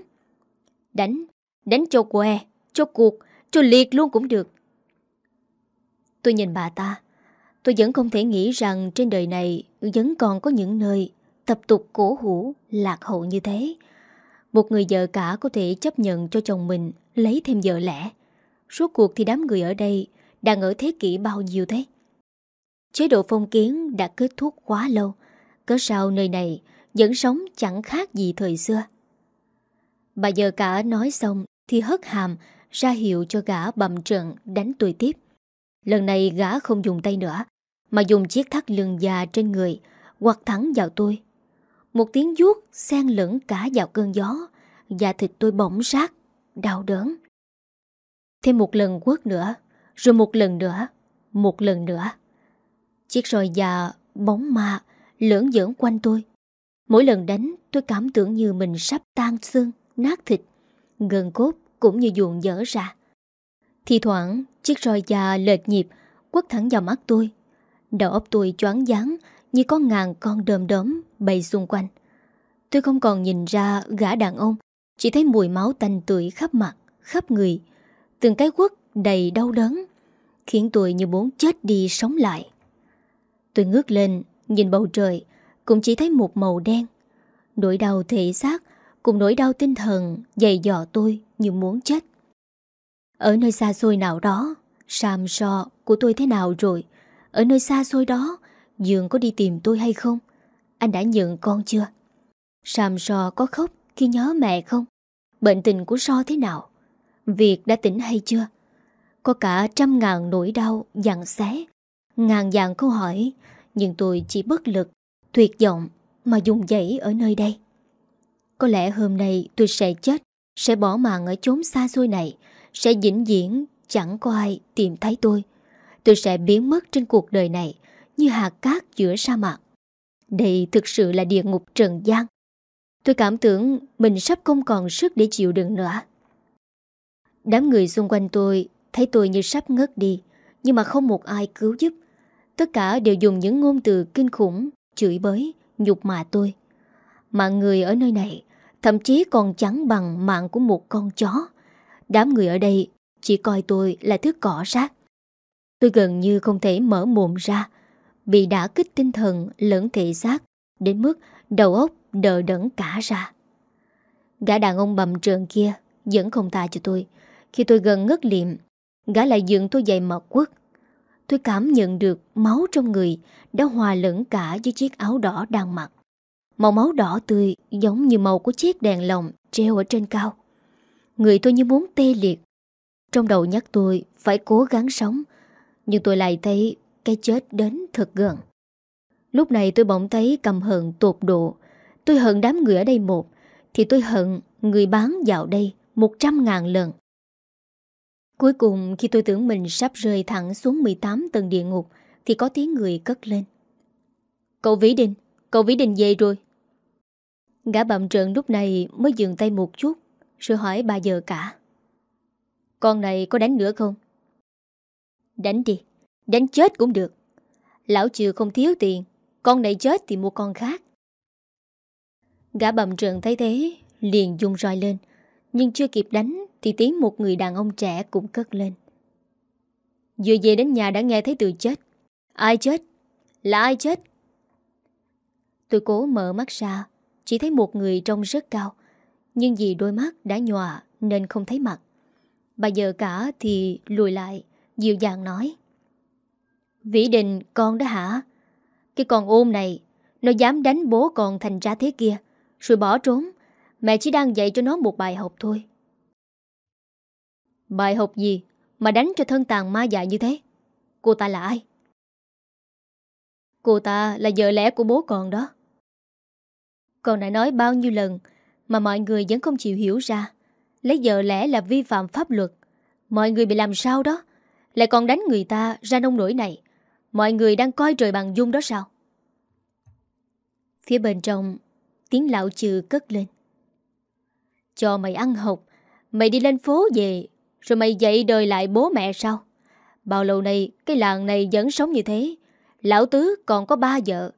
Speaker 1: Đánh Đánh cho que. Cho cuộc Cho liệt luôn cũng được. Tôi nhìn bà ta. Tôi vẫn không thể nghĩ rằng trên đời này Vẫn còn có những nơi Tập tục cổ hủ, Lạc hậu như thế. Một người vợ cả có thể chấp nhận cho chồng mình Lấy thêm vợ lẽ. Suốt cuộc thì đám người ở đây Đang ở thế kỷ bao nhiêu thế? Chế độ phong kiến đã kết thúc quá lâu. Cớ sao nơi này Vẫn sống chẳng khác gì thời xưa? Bà vợ cả nói xong Thì hất hàm ra hiệu cho gã bầm trận đánh tôi tiếp Lần này gã không dùng tay nữa Mà dùng chiếc thắt lưng già trên người quật thẳng vào tôi Một tiếng vuốt xen lẫn cả vào cơn gió Da thịt tôi bỗng rát Đau đớn Thêm một lần quất nữa Rồi một lần nữa Một lần nữa Chiếc roi già bóng ma lưỡng giỡn quanh tôi. Mỗi lần đánh tôi cảm tưởng như mình sắp tan xương, nát thịt. Gần cốt cũng như ruộng dở ra. Thì thoảng chiếc roi già lệch nhịp quất thẳng vào mắt tôi. Đầu óc tôi choáng váng như có ngàn con đờm đớm bay xung quanh. Tôi không còn nhìn ra gã đàn ông, chỉ thấy mùi máu tanh tưởi khắp mặt, khắp người. Từng cái quất đầy đau đớn, khiến tôi như muốn chết đi sống lại. Tôi ngước lên Nhìn bầu trời Cũng chỉ thấy một màu đen Nỗi đau thể xác Cùng nỗi đau tinh thần Dày dò tôi như muốn chết. Ở nơi xa xôi nào đó, Sam so của tôi thế nào rồi? Ở nơi xa xôi đó, Dương có đi tìm tôi hay không? Anh đã nhận con chưa? Sam so có khóc khi nhớ mẹ không? Bệnh tình của so thế nào? Việc đã tỉnh hay chưa? Có cả trăm ngàn nỗi đau dặn xé. Ngàn dạng câu hỏi, nhưng tôi chỉ bất lực, Tuyệt vọng mà dùng dãy ở nơi đây. Có lẽ hôm nay tôi sẽ chết. Sẽ bỏ mạng ở chốn xa xôi này Sẽ vĩnh viễn chẳng có ai tìm thấy tôi. Tôi sẽ biến mất trên cuộc đời này Như hạt cát giữa sa mạc. Đây thực sự là địa ngục trần gian. Tôi cảm tưởng mình sắp không còn sức để chịu đựng nữa. Đám người xung quanh tôi Thấy tôi như sắp ngất đi Nhưng mà không một ai cứu giúp. Tất cả đều dùng những ngôn từ kinh khủng Chửi bới, nhục mạ tôi. Mà người ở nơi này Thậm chí còn chẳng bằng mạng của một con chó. Đám người ở đây Chỉ coi tôi là thứ cỏ rác Tôi gần như không thể mở mồm ra Bị đã kích tinh thần lẫn thể xác Đến mức đầu óc đờ đẫn cả ra. Gã đàn ông bầm trợn kia Vẫn không tha cho tôi. Khi tôi gần ngất liệm, Gã lại dựng tôi dậy mà quất. Tôi cảm nhận được máu trong người đã hòa lẫn cả với chiếc áo đỏ đang mặc. Màu máu đỏ tươi giống như màu của chiếc đèn lồng treo ở trên cao. Người tôi như muốn tê liệt. Trong đầu nhắc tôi phải cố gắng sống, nhưng tôi lại thấy cái chết đến thật gần. Lúc này tôi bỗng thấy cầm hận tột độ. Tôi hận đám người ở đây một, thì tôi hận người bán dạo đây một trăm ngàn lần. Cuối cùng khi tôi tưởng mình sắp rơi thẳng xuống 18 tầng địa ngục thì có tiếng người cất lên. Cậu Vĩ Đình, cậu Vĩ Đình về rồi. Gã bậm trợn lúc này mới dừng tay một chút rồi hỏi bà giờ cả. Con này có đánh nữa không? Đánh đi, đánh chết cũng được. Lão chừ không thiếu tiền, con này chết thì mua con khác. Gã bầm trợn thấy thế, liền dùng roi lên. Nhưng chưa kịp đánh thì tiếng một người đàn ông trẻ cũng cất lên. Vừa về đến nhà đã nghe thấy từ chết. Ai chết? Là ai chết? Tôi cố mở mắt ra, chỉ thấy một người trông rất cao. Nhưng vì đôi mắt đã nhòa nên không thấy mặt. Bà giờ cả thì lùi lại, dịu dàng nói. Vĩ Đình con đó hả? Cái con ôm này, nó dám đánh bố con thành ra thế kia, rồi bỏ trốn. Mẹ chỉ đang dạy cho nó một bài học thôi. Bài học gì mà đánh cho thân tàn ma dại như thế? Cô ta là ai? Cô ta là vợ lẽ của bố con đó. Con đã nói bao nhiêu lần mà mọi người vẫn không chịu hiểu ra. Lấy vợ lẽ là vi phạm pháp luật. Mọi người bị làm sao đó? Lại còn đánh người ta ra nông nổi này. Mọi người đang coi trời bằng dung đó sao? Phía bên trong, tiếng lão trừ cất lên. Cho mày ăn học, mày đi lên phố về, rồi mày dậy đời lại bố mẹ sao? Bao lâu nay, cái làng này vẫn sống như thế. Lão Tứ còn có ba vợ.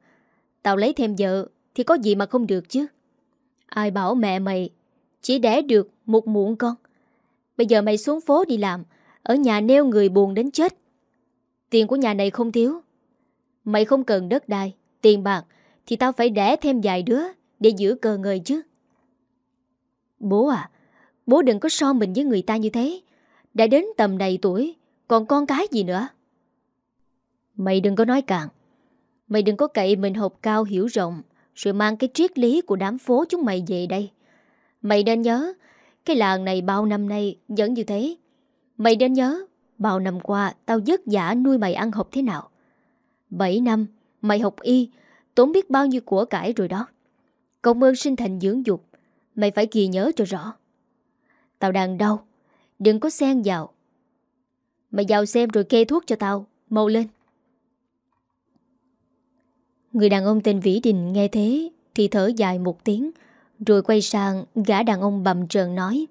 Speaker 1: Tao lấy thêm vợ, thì có gì mà không được chứ? Ai bảo mẹ mày chỉ đẻ được một muộn con. Bây giờ mày xuống phố đi làm, ở nhà neo người buồn đến chết. Tiền của nhà này không thiếu. Mày không cần đất đai, tiền bạc, thì tao phải đẻ thêm vài đứa để giữ cờ người chứ. Bố à, bố đừng có so mình với người ta như thế. Đã đến tầm này tuổi, còn con cái gì nữa? Mày đừng có nói cạn Mày đừng có cậy mình học cao hiểu rộng, rồi mang cái triết lý của đám phố chúng mày về đây. Mày nên nhớ, cái làng này bao năm nay vẫn như thế. Mày nên nhớ, bao năm qua tao vất giả nuôi mày ăn học thế nào. 7 năm, mày học y, tốn biết bao nhiêu của cải rồi đó. Công ơn sinh thành dưỡng dục, mày phải ghi nhớ cho rõ. Tao đang đau, đừng có xen vào. Mày vào xem rồi kê thuốc cho tao, mau lên. Người đàn ông tên Vĩ Đình nghe thế thì thở dài một tiếng, rồi quay sang gã đàn ông bầm trợn nói.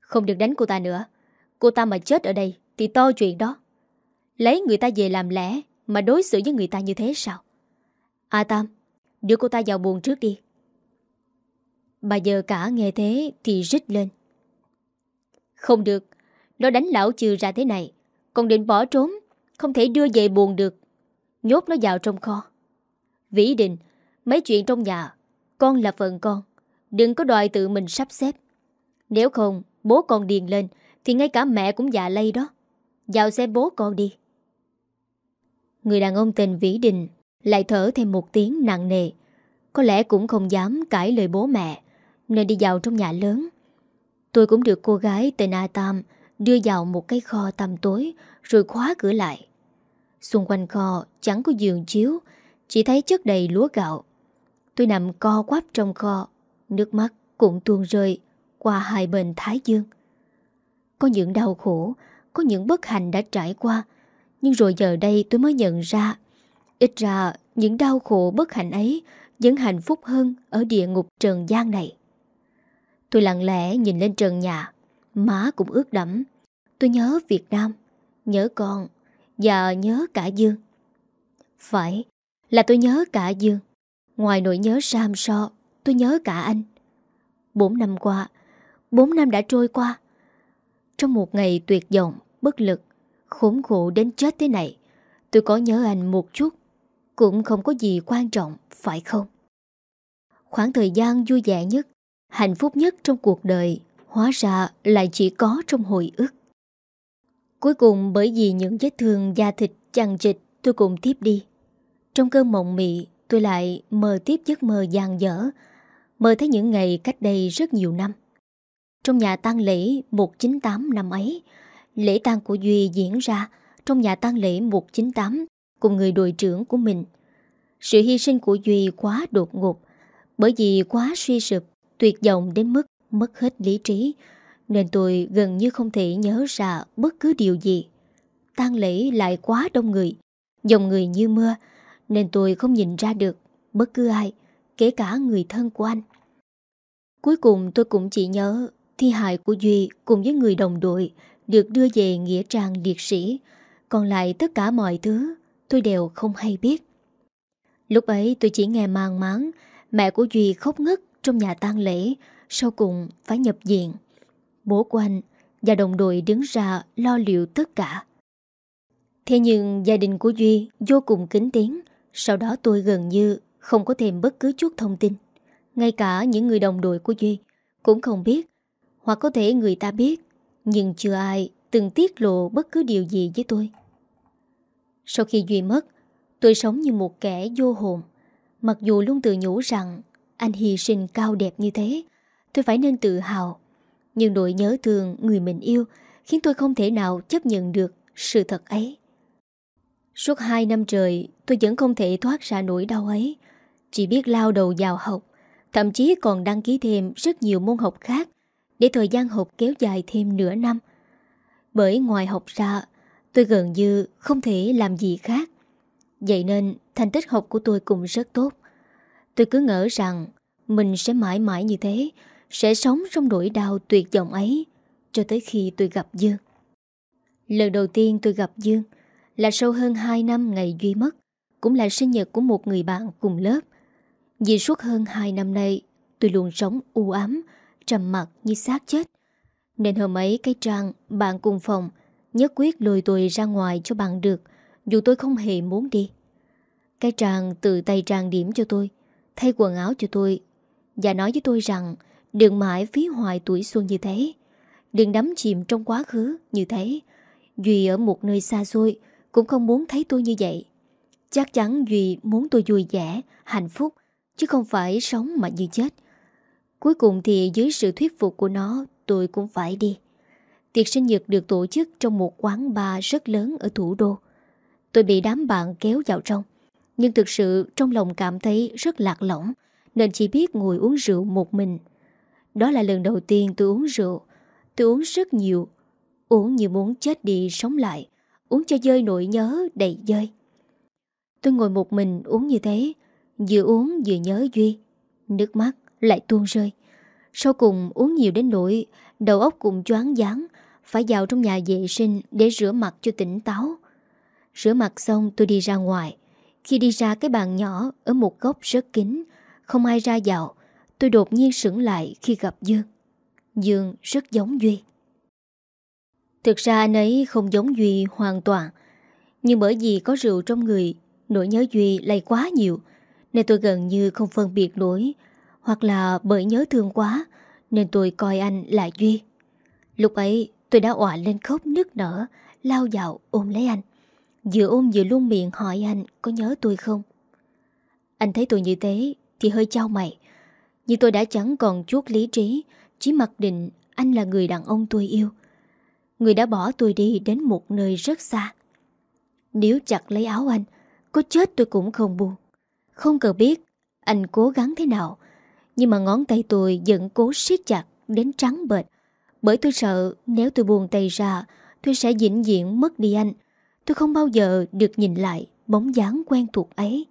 Speaker 1: Không được đánh cô ta nữa, cô ta mà chết ở đây thì to chuyện đó. Lấy người ta về làm lẽ mà đối xử với người ta như thế sao? A Tam, đưa cô ta vào buồn trước đi. Bà giờ cả nghe thế thì rít lên. Không được, nó đánh lão trừ ra thế này, còn định bỏ trốn, không thể đưa về buồn được. Nhốt nó vào trong kho. Vĩ đình mấy chuyện trong nhà, con là phần con, đừng có đòi tự mình sắp xếp. Nếu không, bố con điền lên, thì ngay cả mẹ cũng dạ lây đó. Vào xem bố con đi. Người đàn ông tên Vĩ Đình lại thở thêm một tiếng nặng nề. Có lẽ cũng không dám cãi lời bố mẹ, nên đi vào trong nhà lớn. Tôi cũng được cô gái tên A Tam đưa vào một cái kho tăm tối rồi khóa cửa lại. Xung quanh kho chẳng có giường chiếu, chỉ thấy chất đầy lúa gạo. Tôi nằm co quắp trong kho, nước mắt cũng tuôn rơi qua hai bên thái dương. Có những đau khổ, có những bất hạnh đã trải qua, nhưng rồi giờ đây tôi mới nhận ra, ít ra những đau khổ bất hạnh ấy vẫn hạnh phúc hơn ở địa ngục trần gian này. Tôi lặng lẽ nhìn lên trần nhà, má cũng ướt đẫm. Tôi nhớ Việt Nam, nhớ con và nhớ cả Dương. Phải, là tôi nhớ cả Dương. Ngoài nỗi nhớ Sam so, tôi nhớ cả anh. Bốn năm qua, bốn năm đã trôi qua. Trong một ngày tuyệt vọng, bất lực, khốn khổ đến chết thế này, tôi có nhớ anh một chút, cũng không có gì quan trọng, phải không? Khoảng thời gian vui vẻ nhất, hạnh phúc nhất trong cuộc đời, hóa ra lại chỉ có trong hồi ức. Cuối cùng bởi vì những vết thương da thịt chằng chịch tôi cũng tiếp đi. Trong cơn mộng mị tôi lại mơ tiếp giấc mơ gian dở. Mơ thấy những ngày cách đây rất nhiều năm. Trong nhà tang lễ 198 năm ấy, lễ tang của Duy diễn ra trong nhà tang lễ 198 cùng người đội trưởng của mình. Sự hy sinh của Duy quá đột ngột, bởi vì quá suy sụp, tuyệt vọng đến mức mất hết lý trí, nên tôi gần như không thể nhớ ra bất cứ điều gì. tang lễ lại quá đông người, dòng người như mưa, nên tôi không nhìn ra được bất cứ ai, kể cả người thân của anh. Cuối cùng tôi cũng chỉ nhớ thi hại của Duy cùng với người đồng đội được đưa về Nghĩa Trang Liệt Sĩ, còn lại tất cả mọi thứ tôi đều không hay biết. Lúc ấy tôi chỉ nghe mang máng mẹ của Duy khóc ngất trong nhà tang lễ, sau cùng phải nhập viện. Bố của anh và đồng đội đứng ra lo liệu tất cả. Thế nhưng gia đình của Duy vô cùng kính tiếng, sau đó tôi gần như không có thêm bất cứ chút thông tin. Ngay cả những người đồng đội của Duy cũng không biết, hoặc có thể người ta biết, nhưng chưa ai từng tiết lộ bất cứ điều gì với tôi. Sau khi Duy mất, tôi sống như một kẻ vô hồn. Mặc dù luôn tự nhủ rằng anh hy sinh cao đẹp như thế, tôi phải nên tự hào. Nhưng nỗi nhớ thương người mình yêu khiến tôi không thể nào chấp nhận được sự thật ấy. Suốt hai năm trời, tôi vẫn không thể thoát ra nỗi đau ấy. Chỉ biết lao đầu vào học, thậm chí còn đăng ký thêm rất nhiều môn học khác để thời gian học kéo dài thêm nửa năm. Bởi ngoài học ra, tôi gần như không thể làm gì khác. Vậy nên thành tích học của tôi cũng rất tốt. Tôi cứ ngỡ rằng mình sẽ mãi mãi như thế, sẽ sống trong nỗi đau tuyệt vọng ấy cho tới khi tôi gặp Dương. Lần đầu tiên tôi gặp Dương là sau hơn 2 năm ngày Duy mất, cũng là sinh nhật của một người bạn cùng lớp. Vì suốt hơn 2 năm nay, tôi luôn sống u ám, trầm mặt như xác chết. Nên hôm ấy cái trang bạn cùng phòng nhất quyết lùi tôi ra ngoài cho bạn được, dù tôi không hề muốn đi. Cái trang tự tay trang điểm cho tôi, thay quần áo cho tôi, và nói với tôi rằng đừng mãi phí hoài tuổi xuân như thế. Đừng đắm chìm trong quá khứ như thế. Duy ở một nơi xa xôi cũng không muốn thấy tôi như vậy. Chắc chắn Duy muốn tôi vui vẻ, hạnh phúc, chứ không phải sống mà như chết. Cuối cùng thì dưới sự thuyết phục của nó, tôi cũng phải đi. Tiệc sinh nhật được tổ chức trong một quán bar rất lớn ở thủ đô. Tôi bị đám bạn kéo vào trong, nhưng thực sự trong lòng cảm thấy rất lạc lõng, nên chỉ biết ngồi uống rượu một mình. Đó là lần đầu tiên tôi uống rượu. Tôi uống rất nhiều, uống như muốn chết đi sống lại, uống cho dơi nỗi nhớ đầy dơi. Tôi ngồi một mình uống như thế, vừa uống vừa nhớ Duy. Nước mắt lại tuôn rơi. Sau cùng uống nhiều đến nỗi đầu óc cũng choáng váng, phải vào trong nhà vệ sinh để rửa mặt cho tỉnh táo. Rửa mặt xong tôi đi ra ngoài. Khi đi ra cái bàn nhỏ ở một góc rất kín, không ai ra vào, tôi đột nhiên sững lại khi gặp Dương. Dương rất giống Duy. Thực ra anh ấy không giống Duy hoàn toàn, nhưng bởi vì có rượu trong người, nỗi nhớ Duy lây quá nhiều, nên tôi gần như không phân biệt nổi, hoặc là bởi nhớ thương quá, nên tôi coi anh là Duy. Lúc ấy tôi đã òa lên khóc nức nở, lao vào ôm lấy anh. Vừa ôm vừa luôn miệng hỏi anh có nhớ tôi không. Anh thấy tôi như thế thì hơi trao mày. Nhưng tôi đã chẳng còn chút lý trí, chỉ mặc định anh là người đàn ông tôi yêu. Người đã bỏ tôi đi đến một nơi rất xa. Nếu chặt lấy áo anh, có chết tôi cũng không buồn. Không cần biết anh cố gắng thế nào, nhưng mà ngón tay tôi vẫn cố siết chặt đến trắng bệch. Bởi tôi sợ nếu tôi buông tay ra, tôi sẽ dĩnh diện mất đi anh. Tôi không bao giờ được nhìn lại bóng dáng quen thuộc ấy.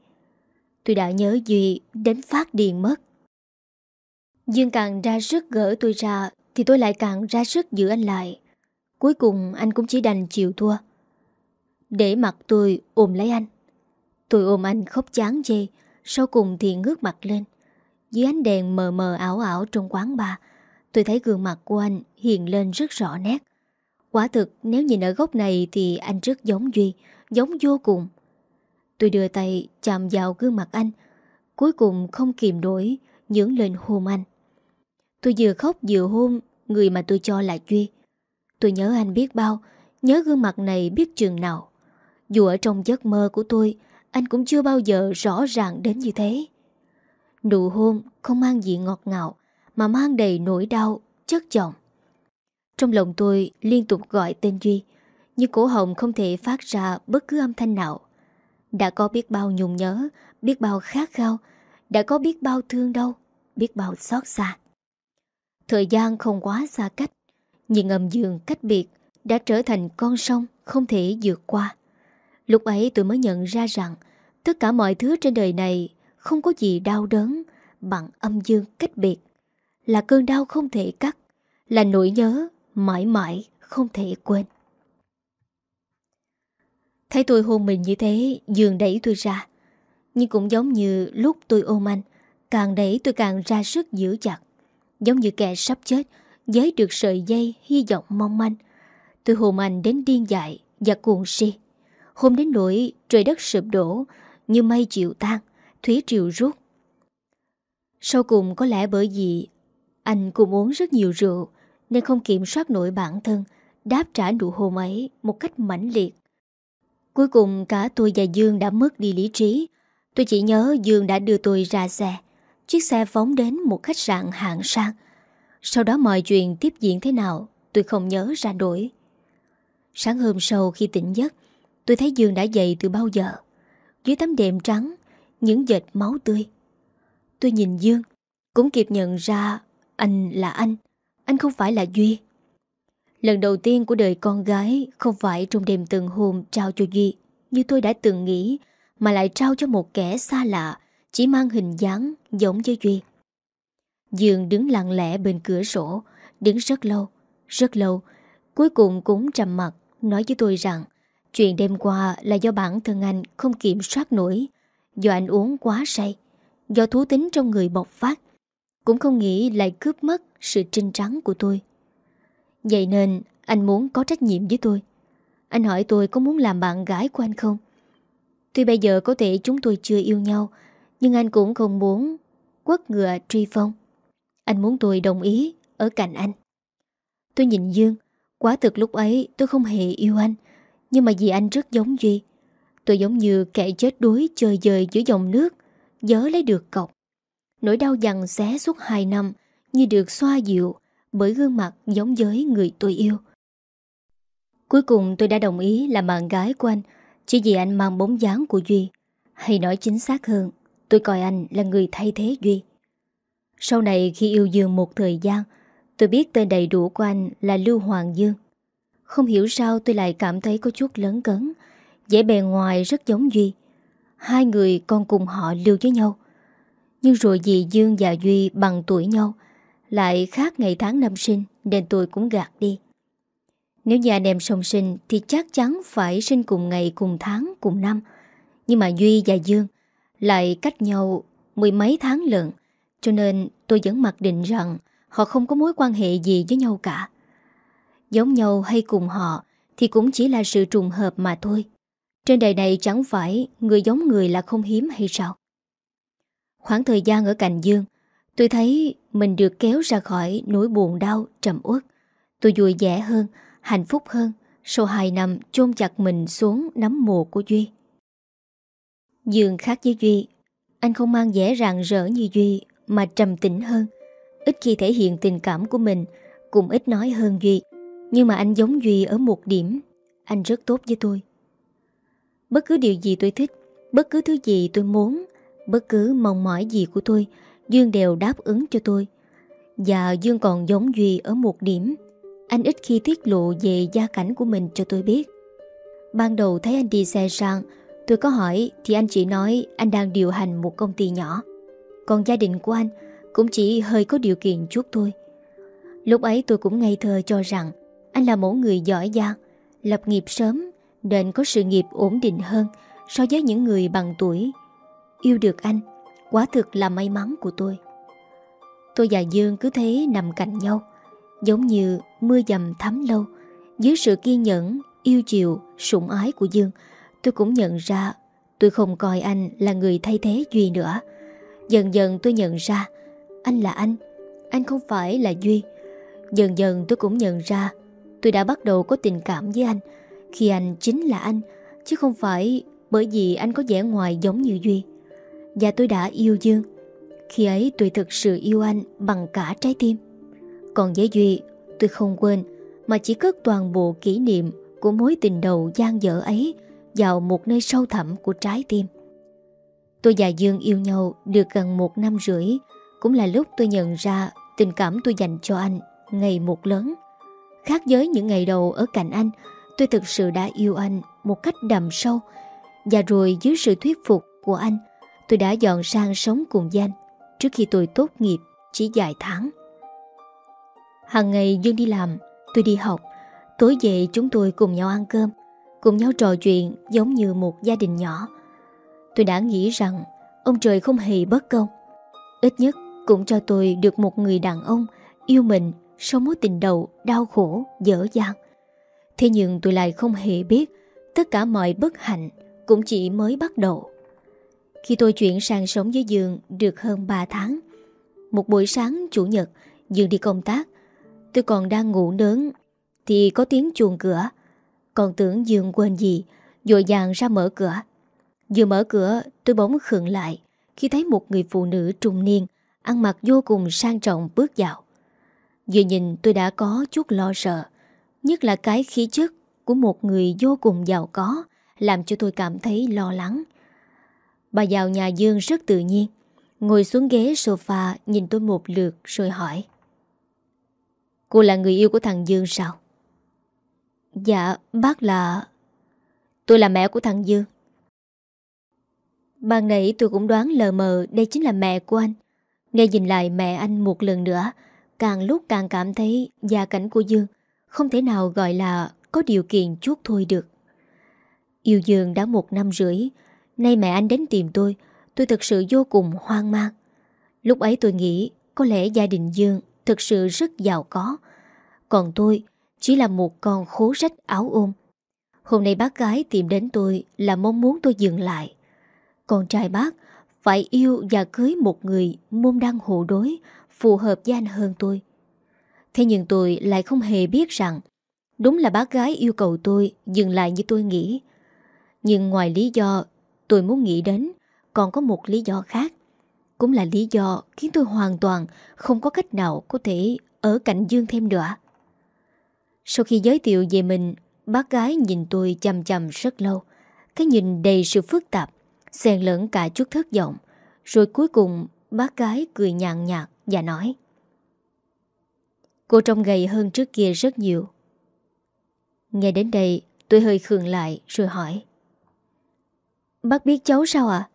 Speaker 1: Tôi đã nhớ Duy đến phát điên mất. Dương càng ra sức gỡ tôi ra thì tôi lại càng ra sức giữ anh lại. Cuối cùng anh cũng chỉ đành chịu thua. Để mặt tôi ôm lấy anh. Tôi ôm anh khóc chán chê, sau cùng thì ngước mặt lên. Dưới ánh đèn mờ mờ ảo ảo trong quán bar, tôi thấy gương mặt của anh hiện lên rất rõ nét. Quả thực nếu nhìn ở góc này thì anh rất giống Duy, giống vô cùng. Tôi đưa tay chạm vào gương mặt anh, cuối cùng không kìm nổi, Nhưỡng lên hôn anh. Tôi vừa khóc vừa hôn người mà tôi cho là Duy. Tôi nhớ anh biết bao, Nhớ gương mặt này biết chừng nào. Dù ở trong giấc mơ của tôi Anh cũng chưa bao giờ rõ ràng đến như thế. Nụ hôn không mang gì ngọt ngào Mà mang đầy nỗi đau, chất chồng Trong lòng tôi liên tục gọi tên Duy Nhưng cổ họng không thể phát ra bất cứ âm thanh nào. Đã có biết bao nhung nhớ Biết bao khát khao Đã có biết bao thương đau Biết bao xót xa. Thời gian không quá xa cách, Nhưng âm dương cách biệt Đã trở thành con sông không thể vượt qua. Lúc ấy tôi mới nhận ra rằng Tất cả mọi thứ trên đời này Không có gì đau đớn Bằng âm dương cách biệt. Là cơn đau không thể cắt, Là nỗi nhớ mãi mãi không thể quên. Thấy tôi hôn mình như thế, Dương đẩy tôi ra. Nhưng cũng giống như lúc tôi ôm anh, Càng đẩy tôi càng ra sức giữ chặt. Giống như kẻ sắp chết Giới được sợi dây hy vọng mong manh. Tôi hồn anh đến điên dại Và cuồng si. Hôm đến nỗi trời đất sụp đổ, Như mây chịu tan Thúy triều rút. Sau cùng có lẽ bởi vì Anh cũng uống rất nhiều rượu, Nên không kiểm soát nổi bản thân, Đáp trả nụ hôn ấy Một cách mãnh liệt. Cuối cùng cả tôi và Dương đã mất đi lý trí. Tôi chỉ nhớ Dương đã đưa tôi ra xe. Chiếc xe phóng đến một khách sạn hạng sang. Sau đó mọi chuyện tiếp diễn thế nào, Tôi không nhớ ra nổi. Sáng hôm sau khi tỉnh giấc, Tôi thấy Dương đã dậy từ bao giờ. Dưới tấm đệm trắng, Những dệt máu tươi. Tôi nhìn Dương, Cũng kịp nhận ra anh là anh. Anh không phải là Duy. Lần đầu tiên của đời con gái Không phải trong đêm từng hôn trao cho Duy, Như tôi đã từng nghĩ, Mà lại trao cho một kẻ xa lạ chỉ mang hình dáng giống với Duy. Dương đứng lặng lẽ bên cửa sổ, Đứng rất lâu Rất lâu, Cuối cùng cũng trầm mặt Nói với tôi rằng, Chuyện đêm qua là do bản thân anh không kiểm soát nổi, Do anh uống quá say, Do thú tính trong người bộc phát, Cũng không nghĩ lại cướp mất sự trinh trắng của tôi. Vậy nên anh muốn có trách nhiệm với tôi. Anh hỏi tôi có muốn làm bạn gái của anh không? Tuy bây giờ có thể chúng tôi chưa yêu nhau nhưng anh cũng không muốn quất ngựa truy phong. Anh muốn tôi đồng ý ở cạnh anh. Tôi nhìn Dương, Quá thực lúc ấy tôi không hề yêu anh. Nhưng mà vì anh rất giống Duy, Tôi giống như kẻ chết đuối chơi dời giữa dòng nước, giớ lấy được cọc. Nỗi đau dằn xé suốt hai năm Như được xoa dịu Bởi gương mặt giống với người tôi yêu. Cuối cùng tôi đã đồng ý làm bạn gái của anh, Chỉ vì anh mang bóng dáng của Duy Hay nói chính xác hơn. Tôi coi anh là người thay thế Duy. Sau này khi yêu Dương một thời gian, Tôi biết tên đầy đủ của anh là Lưu Hoàng Dương. Không hiểu sao tôi lại cảm thấy có chút lớn cấn, Vẻ bề ngoài rất giống Duy. Hai người còn cùng họ lưu với nhau. Nhưng rồi vì Dương và Duy bằng tuổi nhau, Lại khác ngày tháng năm sinh Nên tôi cũng gạt đi. Nếu nhà anh em song sinh Thì chắc chắn phải sinh cùng ngày cùng tháng cùng năm. Nhưng mà Duy và Dương lại cách nhau mười mấy tháng lận Cho nên tôi vẫn mặc định rằng Họ không có mối quan hệ gì với nhau cả Giống nhau hay cùng họ Thì cũng chỉ là sự trùng hợp mà thôi Trên đời này chẳng phải Người giống người là không hiếm hay sao Khoảng thời gian ở cạnh Dương Tôi thấy mình được kéo ra khỏi nỗi buồn đau, trầm uất. Tôi vui vẻ hơn, hạnh phúc hơn sau hai năm chôn chặt mình xuống nắm mồ của Duy. Dương khác với Duy, anh không mang vẻ rạng rỡ như Duy mà trầm tĩnh hơn. Ít khi thể hiện tình cảm của mình Cũng ít nói hơn Duy. Nhưng mà anh giống Duy ở một điểm. Anh rất tốt với tôi. Bất cứ điều gì tôi thích Bất cứ thứ gì tôi muốn Bất cứ mong mỏi gì của tôi Dương đều đáp ứng cho tôi. Và Dương còn giống Duy ở một điểm. Anh ít khi tiết lộ về gia cảnh của mình cho tôi biết. Ban đầu thấy anh đi xe sang Tôi có hỏi thì anh chỉ nói anh đang điều hành một công ty nhỏ. Còn gia đình của anh cũng chỉ hơi có điều kiện chút thôi. Lúc ấy tôi cũng ngây thơ cho rằng Anh là một người giỏi giang Lập nghiệp sớm Nên có sự nghiệp ổn định hơn So với những người bằng tuổi. Yêu được anh Quá thực là may mắn của tôi. Tôi và Dương cứ thế nằm cạnh nhau Giống như mưa dầm thấm lâu Dưới sự kiên nhẫn Yêu chiều, sủng ái của Dương Tôi cũng nhận ra, Tôi không coi anh là người thay thế Duy nữa. Dần dần tôi nhận ra, anh là anh Anh không phải là Duy. Dần dần tôi cũng nhận ra, tôi đã bắt đầu có tình cảm với anh, Khi anh chính là anh, Chứ không phải bởi vì anh có vẻ ngoài giống như Duy. Và tôi đã yêu Dương. Khi ấy tôi thực sự yêu anh bằng cả trái tim. Còn với Duy, tôi không quên, Mà chỉ cất toàn bộ kỷ niệm của mối tình đầu gian dở ấy vào một nơi sâu thẳm của trái tim. Tôi và Dương yêu nhau được gần một năm rưỡi, cũng là lúc tôi nhận ra tình cảm tôi dành cho anh ngày một lớn. Khác với những ngày đầu ở cạnh anh, tôi thực sự đã yêu anh một cách đậm sâu. Và rồi dưới sự thuyết phục của anh, tôi đã dọn sang sống cùng danh trước khi tôi tốt nghiệp chỉ vài tháng. Hằng ngày Dương đi làm, tôi đi học. Tối về chúng tôi cùng nhau ăn cơm, cùng nhau trò chuyện giống như một gia đình nhỏ. Tôi đã nghĩ rằng ông trời không hề bất công. Ít nhất cũng cho tôi được một người đàn ông yêu mình sau mối tình đầu đau khổ, dở dang. Thế nhưng tôi lại không hề biết tất cả mọi bất hạnh cũng chỉ mới bắt đầu. Khi tôi chuyển sang sống với Dương được hơn 3 tháng, một buổi sáng chủ nhật, Dương đi công tác. Tôi còn đang ngủ nớn thì có tiếng chuồng cửa. Còn tưởng Dương quên gì, dội dàng ra mở cửa. Vừa mở cửa, tôi bỗng khựng lại khi thấy một người phụ nữ trung niên, ăn mặc vô cùng sang trọng bước vào. Vừa nhìn tôi đã có chút lo sợ, nhất là cái khí chất của một người vô cùng giàu có, làm cho tôi cảm thấy lo lắng. Bà vào nhà Dương rất tự nhiên, ngồi xuống ghế sofa nhìn tôi một lượt rồi hỏi. Cô là người yêu của thằng Dương sao? Dạ, bác là... Tôi là mẹ của thằng Dương. Ban nãy tôi cũng đoán lờ mờ đây chính là mẹ của anh. Nghe nhìn lại mẹ anh một lần nữa, càng lúc càng cảm thấy gia cảnh của Dương không thể nào gọi là có điều kiện chút thôi được. Yêu Dương đã một năm rưỡi, nay mẹ anh đến tìm tôi, tôi thực sự vô cùng hoang mang. Lúc ấy tôi nghĩ có lẽ gia đình Dương thực sự rất giàu có, còn tôi chỉ là một con khố rách áo ôm. Hôm nay bác gái tìm đến tôi là mong muốn tôi dừng lại. Con trai bác phải yêu và cưới một người môn đăng hộ đối, phù hợp với anh hơn tôi. Thế nhưng tôi lại không hề biết rằng đúng là bác gái yêu cầu tôi dừng lại như tôi nghĩ. Nhưng ngoài lý do tôi muốn nghĩ đến, còn có một lý do khác. Cũng là lý do khiến tôi hoàn toàn không có cách nào có thể ở cạnh Dương thêm nữa. Sau khi giới thiệu về mình, bác gái nhìn tôi chăm chăm rất lâu. Cái nhìn đầy sự phức tạp, xen lẫn cả chút thất vọng. Rồi cuối cùng bác gái cười nhàn nhạt và nói Cô trông gầy hơn trước kia rất nhiều. Nghe đến đây tôi hơi khường lại rồi hỏi Bác biết cháu sao ạ?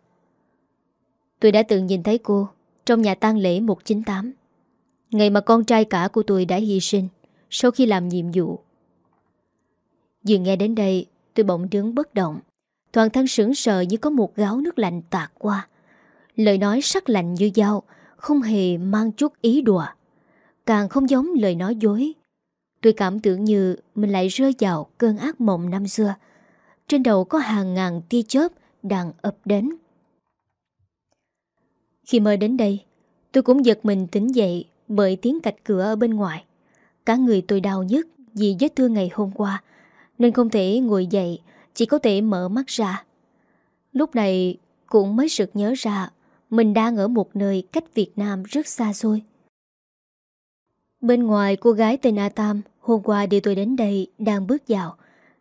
Speaker 1: Tôi đã từng nhìn thấy cô trong nhà tang lễ 198 Ngày mà con trai cả của tôi đã hy sinh sau khi làm nhiệm vụ. Vừa nghe đến đây, tôi bỗng đứng bất động. Toàn thân sững sờ như có một gáo nước lạnh tạt qua. Lời nói sắc lạnh như dao, không hề mang chút ý đùa. Càng không giống lời nói dối. Tôi cảm tưởng như mình lại rơi vào cơn ác mộng năm xưa. Trên đầu có hàng ngàn tia chớp đang ập đến. Khi mơ đến đây, tôi cũng giật mình tỉnh dậy bởi tiếng cạch cửa ở bên ngoài. Cả người tôi đau nhất vì vết thương ngày hôm qua, Nên không thể ngồi dậy, Chỉ có thể mở mắt ra. Lúc này cũng mới sực nhớ ra Mình đang ở một nơi cách Việt Nam rất xa xôi. Bên ngoài cô gái tên A Tam Hôm qua đưa tôi đến đây Đang bước vào,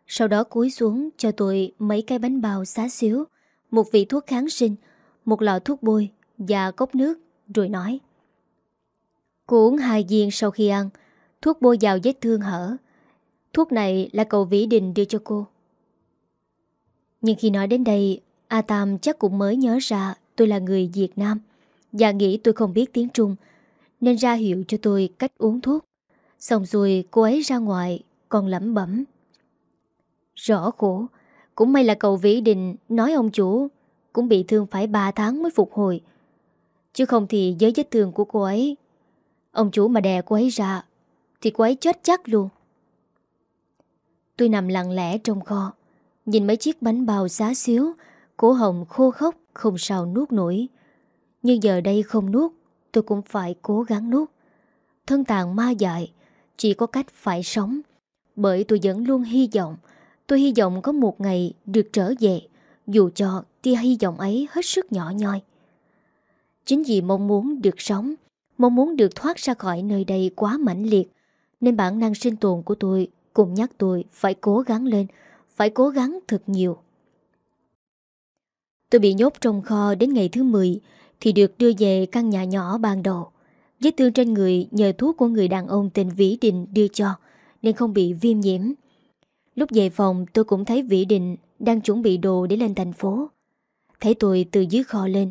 Speaker 1: Sau đó cúi xuống cho tôi mấy cái bánh bao xá xíu, Một vị thuốc kháng sinh, Một lọ thuốc bôi Và cốc nước, Rồi nói. Cô uống hai viên sau khi ăn Thuốc bôi vào vết thương hở. Thuốc này là cậu Vĩ Đình đưa cho cô. Nhưng khi nói đến đây A Tam chắc cũng mới nhớ ra Tôi là người Việt Nam Và nghĩ tôi không biết tiếng Trung, Nên ra hiệu cho tôi cách uống thuốc. Xong rồi cô ấy ra ngoài, Còn lẩm bẩm. Rõ khổ, Cũng may là cậu Vĩ Đình nói ông chủ Cũng bị thương phải 3 tháng mới phục hồi. Chứ không thì với vết thương của cô ấy, Ông chủ mà đè cô ấy ra thì cô ấy chết chắc luôn. Tôi nằm lặng lẽ trong kho, Nhìn mấy chiếc bánh bao xá xíu, Cổ hồng khô khốc, Không sao nuốt nổi. Nhưng giờ đây không nuốt, Tôi cũng phải cố gắng nuốt. Thân tàn ma dại, Chỉ có cách phải sống. Bởi tôi vẫn luôn hy vọng, Tôi hy vọng có một ngày được trở về, Dù cho tia hy vọng ấy hết sức nhỏ nhoi. Chính vì mong muốn được sống, Mong muốn được thoát ra khỏi nơi đây quá mãnh liệt nên bản năng sinh tồn của tôi Cùng nhắc tôi phải cố gắng lên, Phải cố gắng thật nhiều. Tôi bị nhốt trong kho đến ngày thứ 10 Thì được đưa về căn nhà nhỏ ban đầu. Vết thương trên người nhờ thuốc của người đàn ông tên Vĩ Đình đưa cho, Nên không bị viêm nhiễm. Lúc về phòng, tôi cũng thấy Vĩ Đình Đang chuẩn bị đồ để lên thành phố. Thấy tôi từ dưới kho lên,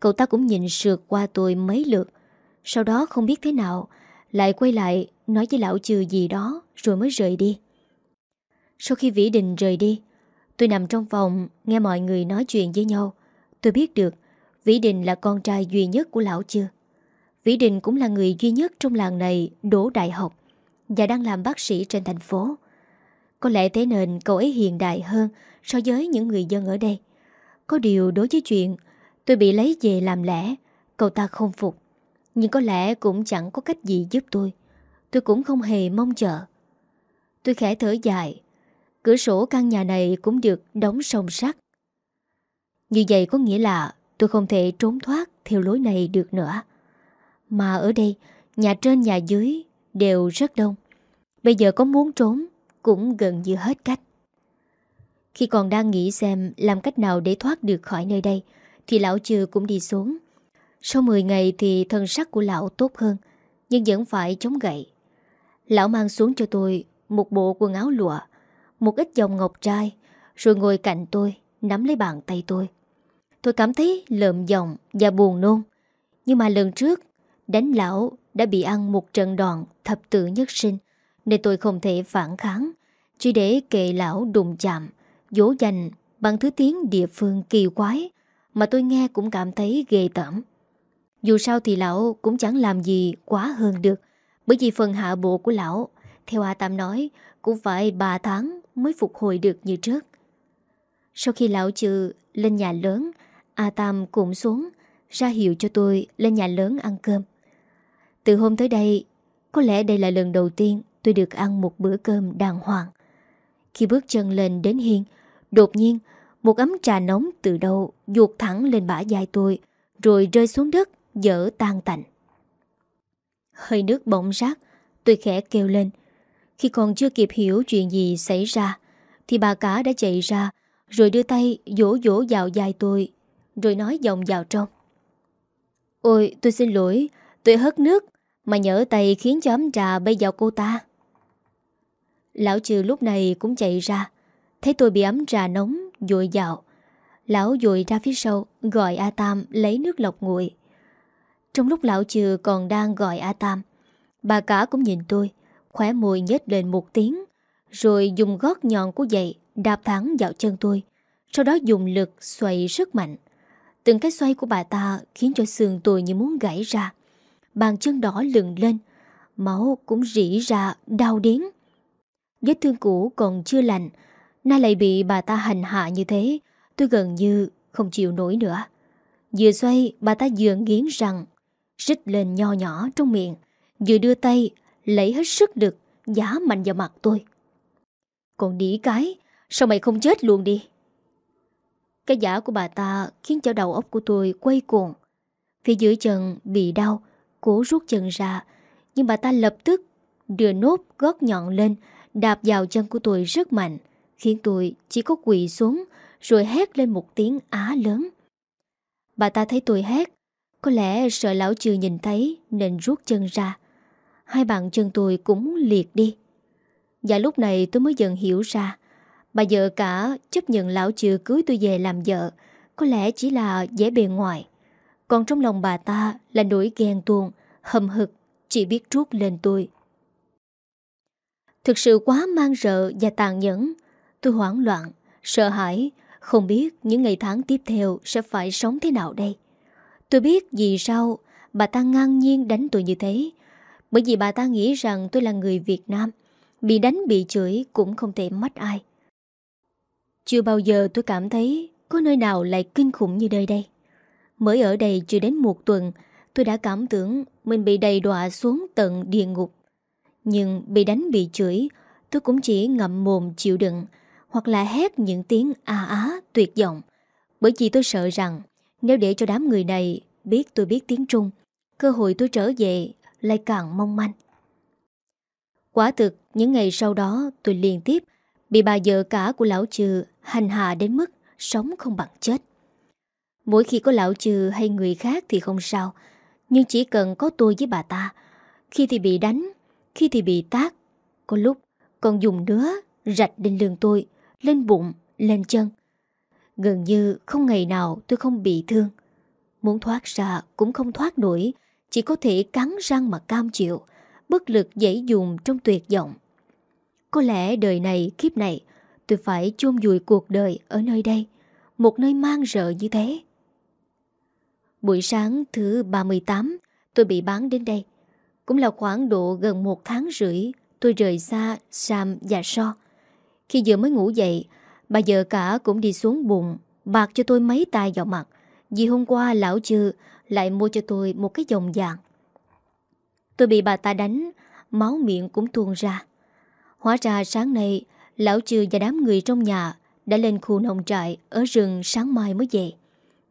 Speaker 1: Cậu ta cũng nhìn sượt qua tôi mấy lượt. Sau đó không biết thế nào, Lại quay lại nói với lão trừ gì đó Rồi mới rời đi Sau khi Vĩ Đình rời đi Tôi nằm trong phòng Nghe mọi người nói chuyện với nhau Tôi biết được Vĩ Đình là con trai duy nhất của lão chưa Vĩ Đình cũng là người duy nhất trong làng này đổ đại học và đang làm bác sĩ trên thành phố. Có lẽ thế nên cậu ấy hiện đại hơn so với những người dân ở đây. Có điều đối với chuyện tôi bị lấy về làm lẽ, cậu ta không phục. Nhưng có lẽ cũng chẳng có cách gì giúp tôi. Tôi cũng không hề mong chờ. Tôi khẽ thở dài. Cửa sổ căn nhà này cũng được đóng song sắt. Như vậy có nghĩa là tôi không thể trốn thoát theo lối này được nữa. Mà ở đây, nhà trên nhà dưới đều rất đông. Bây giờ có muốn trốn cũng gần như hết cách. Khi còn đang nghĩ xem làm cách nào để thoát được khỏi nơi đây, thì lão chư cũng đi xuống. Sau 10 ngày thì thân sắc của lão tốt hơn, nhưng vẫn phải chống gậy. Lão mang xuống cho tôi một bộ quần áo lụa, một ít dòng ngọc trai, rồi ngồi cạnh tôi, nắm lấy bàn tay tôi. Tôi cảm thấy lợm giọng và buồn nôn. Nhưng mà lần trước Đánh lão đã bị ăn một trận đòn thập tự nhất sinh Nên tôi không thể phản kháng Chỉ để kệ lão đụng chạm Dỗ dành bằng thứ tiếng địa phương kỳ quái Mà tôi nghe cũng cảm thấy ghê tởm Dù sao thì lão cũng chẳng làm gì quá hơn được bởi vì phần hạ bộ của lão Theo A Tam nói Cũng phải 3 tháng mới phục hồi được như trước Sau khi lão trừ lên nhà lớn A Tam cũng xuống ra hiệu cho tôi lên nhà lớn ăn cơm. Từ hôm tới đây, có lẽ đây là lần đầu tiên tôi được ăn một bữa cơm đàng hoàng. Khi bước chân lên đến hiên, đột nhiên một ấm trà nóng từ đâu ruột thẳng lên bả dài tôi, rồi rơi xuống đất, dở tan tành. Hơi nước bỗng rác, tôi khẽ kêu lên. Khi còn chưa kịp hiểu chuyện gì xảy ra, thì bà cả đã chạy ra, rồi đưa tay vỗ vỗ vào dài tôi, rồi nói giọng vào trong. Ôi, tôi xin lỗi, tôi hất nước, mà nhỡ tay khiến cho ấm trà bay vào cô ta Lão trừ lúc này cũng chạy ra Thấy tôi bị ấm trà nóng Dội dạo Lão dội ra phía sau Gọi A Tam lấy nước lọc nguội trong lúc lão trừ còn đang gọi A Tam Bà cả cũng nhìn tôi Khóe môi nhếch lên một tiếng Rồi dùng gót nhọn của giày Đạp thẳng vào chân tôi Sau đó dùng lực xoay rất mạnh Từng cái xoay của bà ta Khiến cho xương tôi như muốn gãy ra bàn chân đỏ lừng lên, máu cũng rỉ ra đau đến. Vết thương cũ còn chưa lành, nay lại bị bà ta hành hạ như thế, tôi gần như không chịu nổi nữa. Vừa xoay, bà ta vừa nghiến răng, rít lên nho nhỏ trong miệng, vừa đưa tay, lấy hết sức lực, giá mạnh vào mặt tôi. Còn đĩ cái, sao mày không chết luôn đi? Cái giả của bà ta khiến cho đầu óc của tôi quay cuồng. Phía dưới chân bị đau, cố rút chân ra Nhưng bà ta lập tức đưa nốt gót nhọn lên Đạp vào chân của tôi rất mạnh Khiến tôi chỉ có quỳ xuống Rồi hét lên một tiếng á lớn Bà ta thấy tôi hét có lẽ sợ lão trừ nhìn thấy Nên rút chân ra Hai bàn chân tôi cũng liệt đi Và lúc này tôi mới dần hiểu ra Bà vợ cả chấp nhận lão trừ cưới tôi về làm vợ Có lẽ chỉ là vẻ bề ngoài còn trong lòng bà ta là nỗi ghen tuông, hầm hực, chỉ biết trút lên tôi. Thực sự quá mang rợ và tàn nhẫn. Tôi hoảng loạn, sợ hãi, không biết những ngày tháng tiếp theo sẽ phải sống thế nào đây. Tôi biết vì sao bà ta ngang nhiên đánh tôi như thế. Bởi vì bà ta nghĩ rằng tôi là người Việt Nam. Bị đánh, bị chửi cũng không thể mất ai. Chưa bao giờ tôi cảm thấy có nơi nào lại kinh khủng như nơi đây. Mới ở đây chưa đến một tuần, Tôi đã cảm tưởng mình bị đầy đọa xuống tận địa ngục Nhưng bị đánh, bị chửi, tôi cũng chỉ ngậm mồm chịu đựng hoặc là hét những tiếng a á tuyệt vọng. Bởi vì tôi sợ rằng nếu để cho đám người này biết tôi biết tiếng Trung, cơ hội tôi trở về lại càng mong manh. Quả thực, những ngày sau đó tôi liên tiếp bị bà vợ cả của lão trừ hành hạ đến mức sống không bằng chết. Mỗi khi có lão trừ hay người khác thì không sao, nhưng chỉ cần có tôi với bà ta, khi thì bị đánh, khi thì bị tác, có lúc còn dùng đứa rạch lên lưng tôi, lên bụng, lên chân. Gần như không ngày nào tôi không bị thương. Muốn thoát ra cũng không thoát nổi, chỉ có thể cắn răng mà cam chịu, bất lực dãy dùng trong tuyệt vọng. Có lẽ đời này, kiếp này, tôi phải chôn vùi cuộc đời ở nơi đây, một nơi mang rợ như thế. Buổi sáng thứ 38, tôi bị bán đến đây. Cũng là khoảng độ gần một tháng rưỡi tôi rời xa Sam và So. Khi vừa mới ngủ dậy, bà vợ cả cũng đi xuống bụng, bạc cho tôi mấy tay vào mặt. Vì hôm qua lão chư lại mua cho tôi một cái vòng vàng. Tôi bị bà ta đánh, máu miệng cũng tuôn ra. Hóa ra sáng nay, lão trừ và đám người trong nhà đã lên khu nông trại ở rừng sáng mai mới về.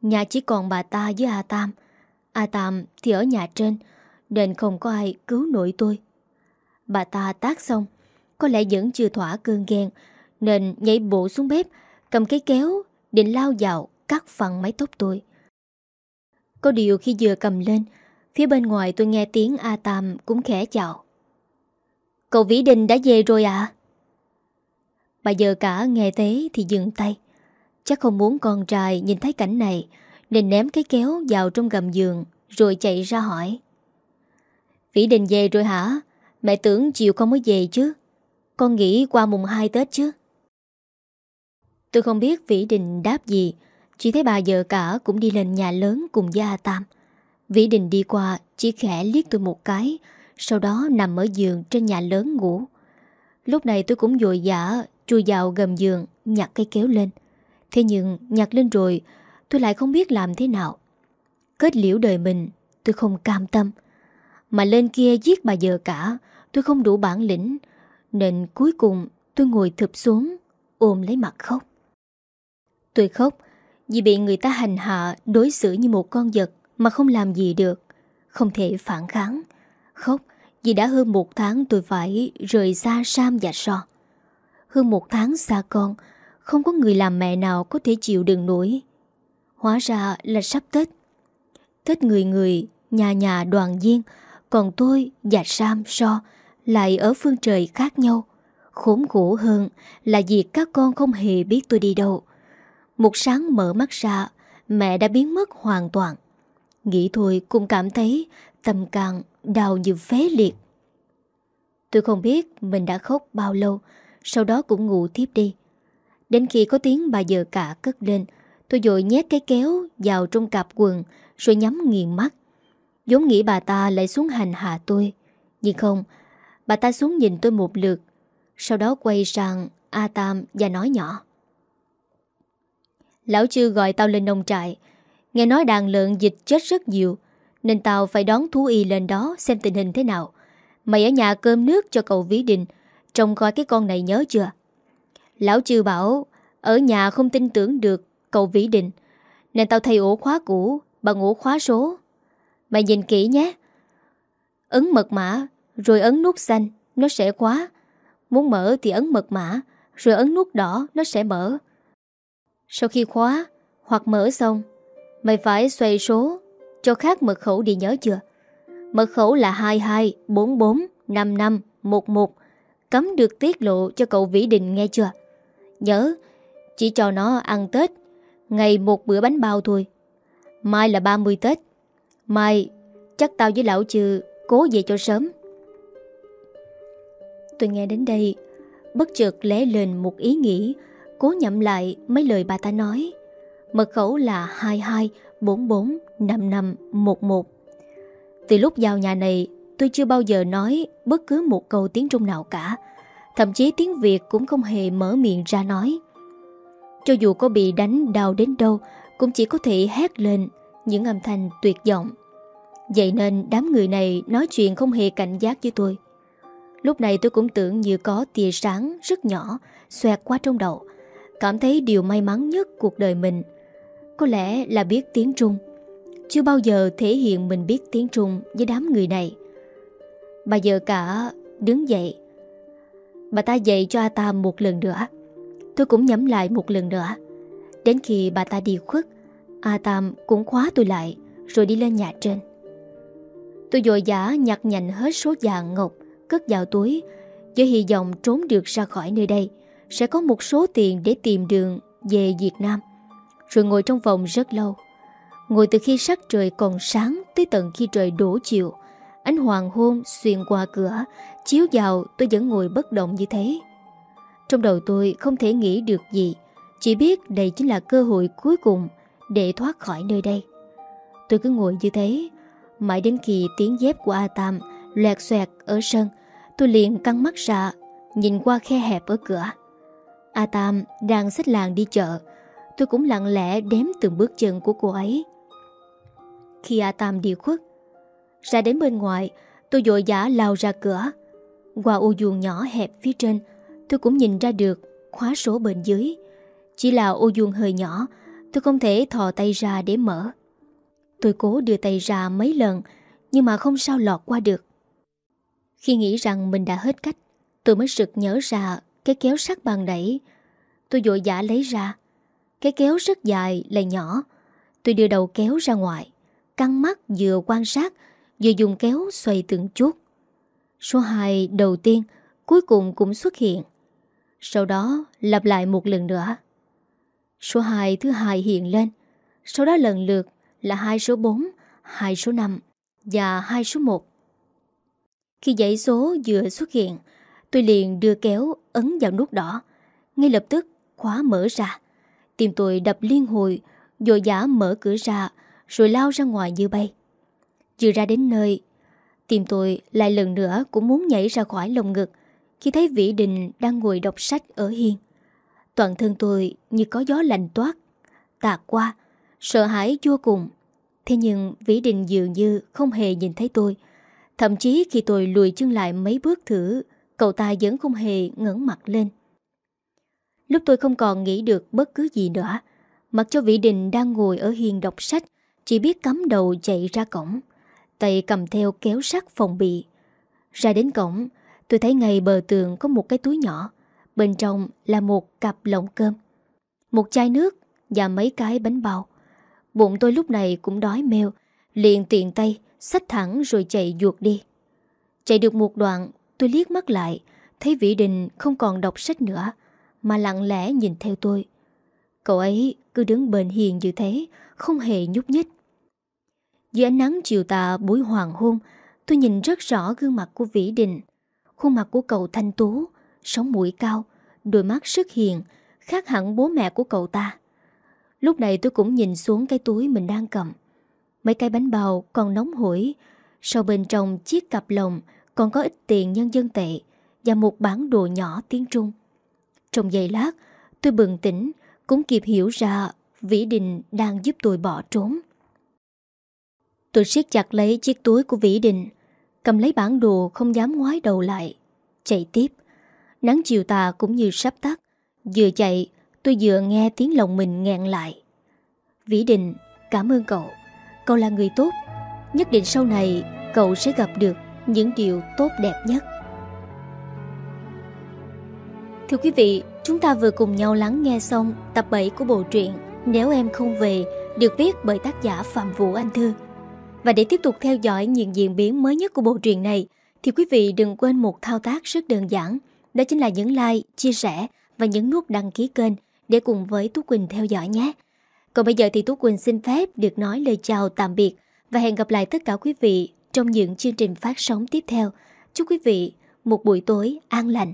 Speaker 1: Nhà chỉ còn bà ta với A Tam. A Tam thì ở nhà trên, nên không có ai cứu nổi tôi. Bà ta tác xong, có lẽ vẫn chưa thỏa cơn ghen, nên nhảy bộ xuống bếp, cầm cái kéo, định lao vào, cắt phần mái tóc tôi. Có điều khi vừa cầm lên, phía bên ngoài tôi nghe tiếng A Tam cũng khẽ chào. Cậu Vĩ Đình đã về rồi ạ? À? Bà giờ cả nghe thế thì dừng tay. Chắc không muốn con trai nhìn thấy cảnh này nên ném cái kéo vào trong gầm giường rồi chạy ra hỏi. Vĩ Đình về rồi hả? Mẹ tưởng chiều con mới về chứ. Con nghĩ qua mùng 2 Tết chứ. Tôi không biết Vĩ Đình đáp gì. Chỉ thấy bà vợ cả cũng đi lên nhà lớn cùng gia Tam. Vĩ Đình đi qua, Chỉ khẽ liếc tôi một cái, Sau đó nằm ở giường trên nhà lớn ngủ. Lúc này tôi cũng dội dã, Chui vào gầm giường, Nhặt cây kéo lên. Thế nhưng, nhặt lên rồi, Tôi lại không biết làm thế nào. Kết liễu đời mình, Tôi không cam tâm. Mà lên kia giết bà vợ cả, Tôi không đủ bản lĩnh. Nên cuối cùng tôi ngồi thụp xuống, Ôm lấy mặt khóc. Tôi khóc vì bị người ta hành hạ đối xử như một con vật mà không làm gì được, không thể phản kháng. Khóc vì đã hơn một tháng tôi phải rời xa Sam và So. Hơn một tháng xa con, không có người làm mẹ nào có thể chịu đựng nổi. Hóa ra là sắp Tết. Tết người người, nhà nhà đoàn viên, còn tôi và Sam So lại ở phương trời khác nhau. Khốn khổ hơn là việc các con không hề biết tôi đi đâu. Một sáng mở mắt ra, mẹ đã biến mất hoàn toàn. Nghĩ thôi cũng cảm thấy tâm càng đau như phế liệt. Tôi không biết mình đã khóc bao lâu, sau đó cũng ngủ tiếp đi. Đến khi có tiếng bà vợ cả cất lên, tôi dội nhét cái kéo vào trong cặp quần rồi nhắm nghiền mắt. giống nghĩ bà ta lại xuống hành hạ tôi. Nhưng không, bà ta xuống nhìn tôi một lượt, sau đó quay sang A Tam và nói nhỏ. Lão Chư gọi tao lên nông trại. Nghe nói đàn lợn dịch chết rất nhiều, Nên tao phải đón thú y lên đó Xem tình hình thế nào. Mày ở nhà cơm nước cho cậu Vĩ Đình, Trông coi cái con này nhớ chưa? Lão Chư bảo, Ở nhà không tin tưởng được cậu Vĩ Đình, Nên tao thay ổ khóa cũ Bằng ổ khóa số. Mày nhìn kỹ nhé. Ấn mật mã, Rồi ấn nút xanh, Nó sẽ khóa. Muốn mở thì ấn mật mã, Rồi ấn nút đỏ, Nó sẽ mở sau khi khóa hoặc mở xong, mày phải xoay số cho khác mật khẩu đi nhớ chưa? Mật khẩu là 22445511 Cấm được tiết lộ cho cậu Vĩ Đình nghe chưa? Nhớ, chỉ cho nó ăn Tết, ngày một bữa bánh bao thôi. Mai là 30 Tết. Mai, chắc tao với lão trừ cố về cho sớm. Tôi nghe đến đây, bất chợt lé lên một ý nghĩ Cố nhậm lại mấy lời bà ta nói. Mật khẩu là 22445511 Từ lúc vào nhà này, Tôi chưa bao giờ nói bất cứ một câu tiếng Trung nào cả. Thậm chí tiếng Việt cũng không hề mở miệng ra nói. Cho dù có bị đánh đau đến đâu, Cũng chỉ có thể hét lên những âm thanh tuyệt vọng. Vậy nên đám người này nói chuyện không hề cảnh giác với tôi. Lúc này tôi cũng tưởng như có tia sáng rất nhỏ xoẹt qua trong đầu. Cảm thấy điều may mắn nhất cuộc đời mình có lẽ là biết tiếng Trung. Chưa bao giờ thể hiện mình biết tiếng Trung với đám người này. Bà vợ cả đứng dậy. Bà ta dạy cho A Tam một lần nữa. Tôi cũng nhắm lại một lần nữa. Đến khi bà ta đi khuất, A Tam cũng khóa tôi lại rồi đi lên nhà trên. Tôi dội dã nhặt nhạnh hết số vàng ngọc cất vào túi với hy vọng trốn được ra khỏi nơi đây sẽ có một số tiền để tìm đường về Việt Nam. Rồi ngồi trong phòng rất lâu. Ngồi từ khi sắc trời còn sáng tới tận khi trời đổ chiều. Ánh hoàng hôn xuyên qua cửa, chiếu vào tôi vẫn ngồi bất động như thế. Trong đầu tôi không thể nghĩ được gì, chỉ biết đây chính là cơ hội cuối cùng để thoát khỏi nơi đây. Tôi cứ ngồi như thế, mãi đến khi tiếng dép của A Tam loẹt xoẹt ở sân, tôi liền căng mắt ra, nhìn qua khe hẹp ở cửa. A Tam đang xách làng đi chợ, tôi cũng lặng lẽ đếm từng bước chân của cô ấy. Khi A Tam đi khuất, ra đến bên ngoài, tôi dội dã lao ra cửa. Qua ô vuông nhỏ hẹp phía trên, tôi cũng nhìn ra được khóa số bên dưới. Chỉ là ô vuông hơi nhỏ, tôi không thể thò tay ra để mở. Tôi cố đưa tay ra mấy lần, nhưng mà không sao lọt qua được. Khi nghĩ rằng mình đã hết cách, tôi mới sực nhớ ra cái kéo sắt bàn đẩy. Tôi vội vã lấy ra. Cái kéo rất dài, lại nhỏ. Tôi đưa đầu kéo ra ngoài, căng mắt vừa quan sát, vừa dùng kéo xoay từng chút. Số 2 đầu tiên cuối cùng cũng xuất hiện. Sau đó lặp lại một lần nữa. Số 2 thứ hai hiện lên. Sau đó lần lượt là hai số 4, hai số 5 và hai số 1. Khi dãy số vừa xuất hiện, tôi liền đưa kéo ấn vào nút đỏ. Ngay lập tức khóa mở ra. Tim tôi đập liên hồi, dội giả mở cửa ra, rồi lao ra ngoài như bay. Vừa ra đến nơi, tim tôi lại lần nữa cũng muốn nhảy ra khỏi lồng ngực khi thấy Vĩ Đình đang ngồi đọc sách ở hiên. Toàn thân tôi như có gió lạnh toát, tạt qua, sợ hãi vô cùng. Thế nhưng Vĩ Đình dường như không hề nhìn thấy tôi. Thậm chí khi tôi lùi chân lại mấy bước thử, cậu ta vẫn không hề ngẩng mặt lên. Lúc tôi không còn nghĩ được bất cứ gì nữa, mặc cho Vĩ Đình đang ngồi ở hiên đọc sách, chỉ biết cắm đầu chạy ra cổng, tay cầm theo kéo sắt phòng bị. Ra đến cổng, tôi thấy ngay bờ tường có một cái túi nhỏ, bên trong là một cặp lồng cơm, một chai nước và mấy cái bánh bao. Bụng tôi lúc này cũng đói meo, liền tiện tay, xách thẳng rồi chạy ruột đi. Chạy được một đoạn, tôi liếc mắt lại, thấy Vĩ Đình không còn đọc sách nữa, mà lặng lẽ nhìn theo tôi. Cậu ấy cứ đứng bền hiền như thế, không hề nhúc nhích. Dưới ánh nắng chiều tà buổi hoàng hôn, tôi nhìn rất rõ gương mặt của Vĩ Đình. Khuôn mặt của cậu thanh tú, sống mũi cao, đôi mắt rất hiền, khác hẳn bố mẹ của cậu ta. Lúc này tôi cũng nhìn xuống cái túi mình đang cầm. Mấy cái bánh bao còn nóng hổi, sau bên trong chiếc cặp lồng còn có ít tiền nhân dân tệ và một bản đồ nhỏ tiếng Trung. Trong giây lát, tôi bừng tỉnh, cũng kịp hiểu ra Vĩ Đình đang giúp tôi bỏ trốn. Tôi siết chặt lấy chiếc túi của Vĩ Đình, cầm lấy bản đồ không dám ngoái đầu lại, chạy tiếp. Nắng chiều tà cũng như sắp tắt, vừa chạy tôi vừa nghe tiếng lòng mình nghẹn lại. Vĩ Đình, cảm ơn cậu, cậu là người tốt, nhất định sau này cậu sẽ gặp được những điều tốt đẹp nhất. Thưa quý vị, chúng ta vừa cùng nhau lắng nghe xong tập 7 của bộ truyện Nếu em không về được viết bởi tác giả Phạm Vũ Anh Thư. Và để tiếp tục theo dõi những diễn biến mới nhất của bộ truyện này thì quý vị đừng quên một thao tác rất đơn giản đó chính là nhấn like, chia sẻ và nhấn nút đăng ký kênh để cùng với Tú Quỳnh theo dõi nhé. Còn bây giờ thì Tú Quỳnh xin phép được nói lời chào tạm biệt và hẹn gặp lại tất cả quý vị trong những chương trình phát sóng tiếp theo. Chúc quý vị một buổi tối an lành.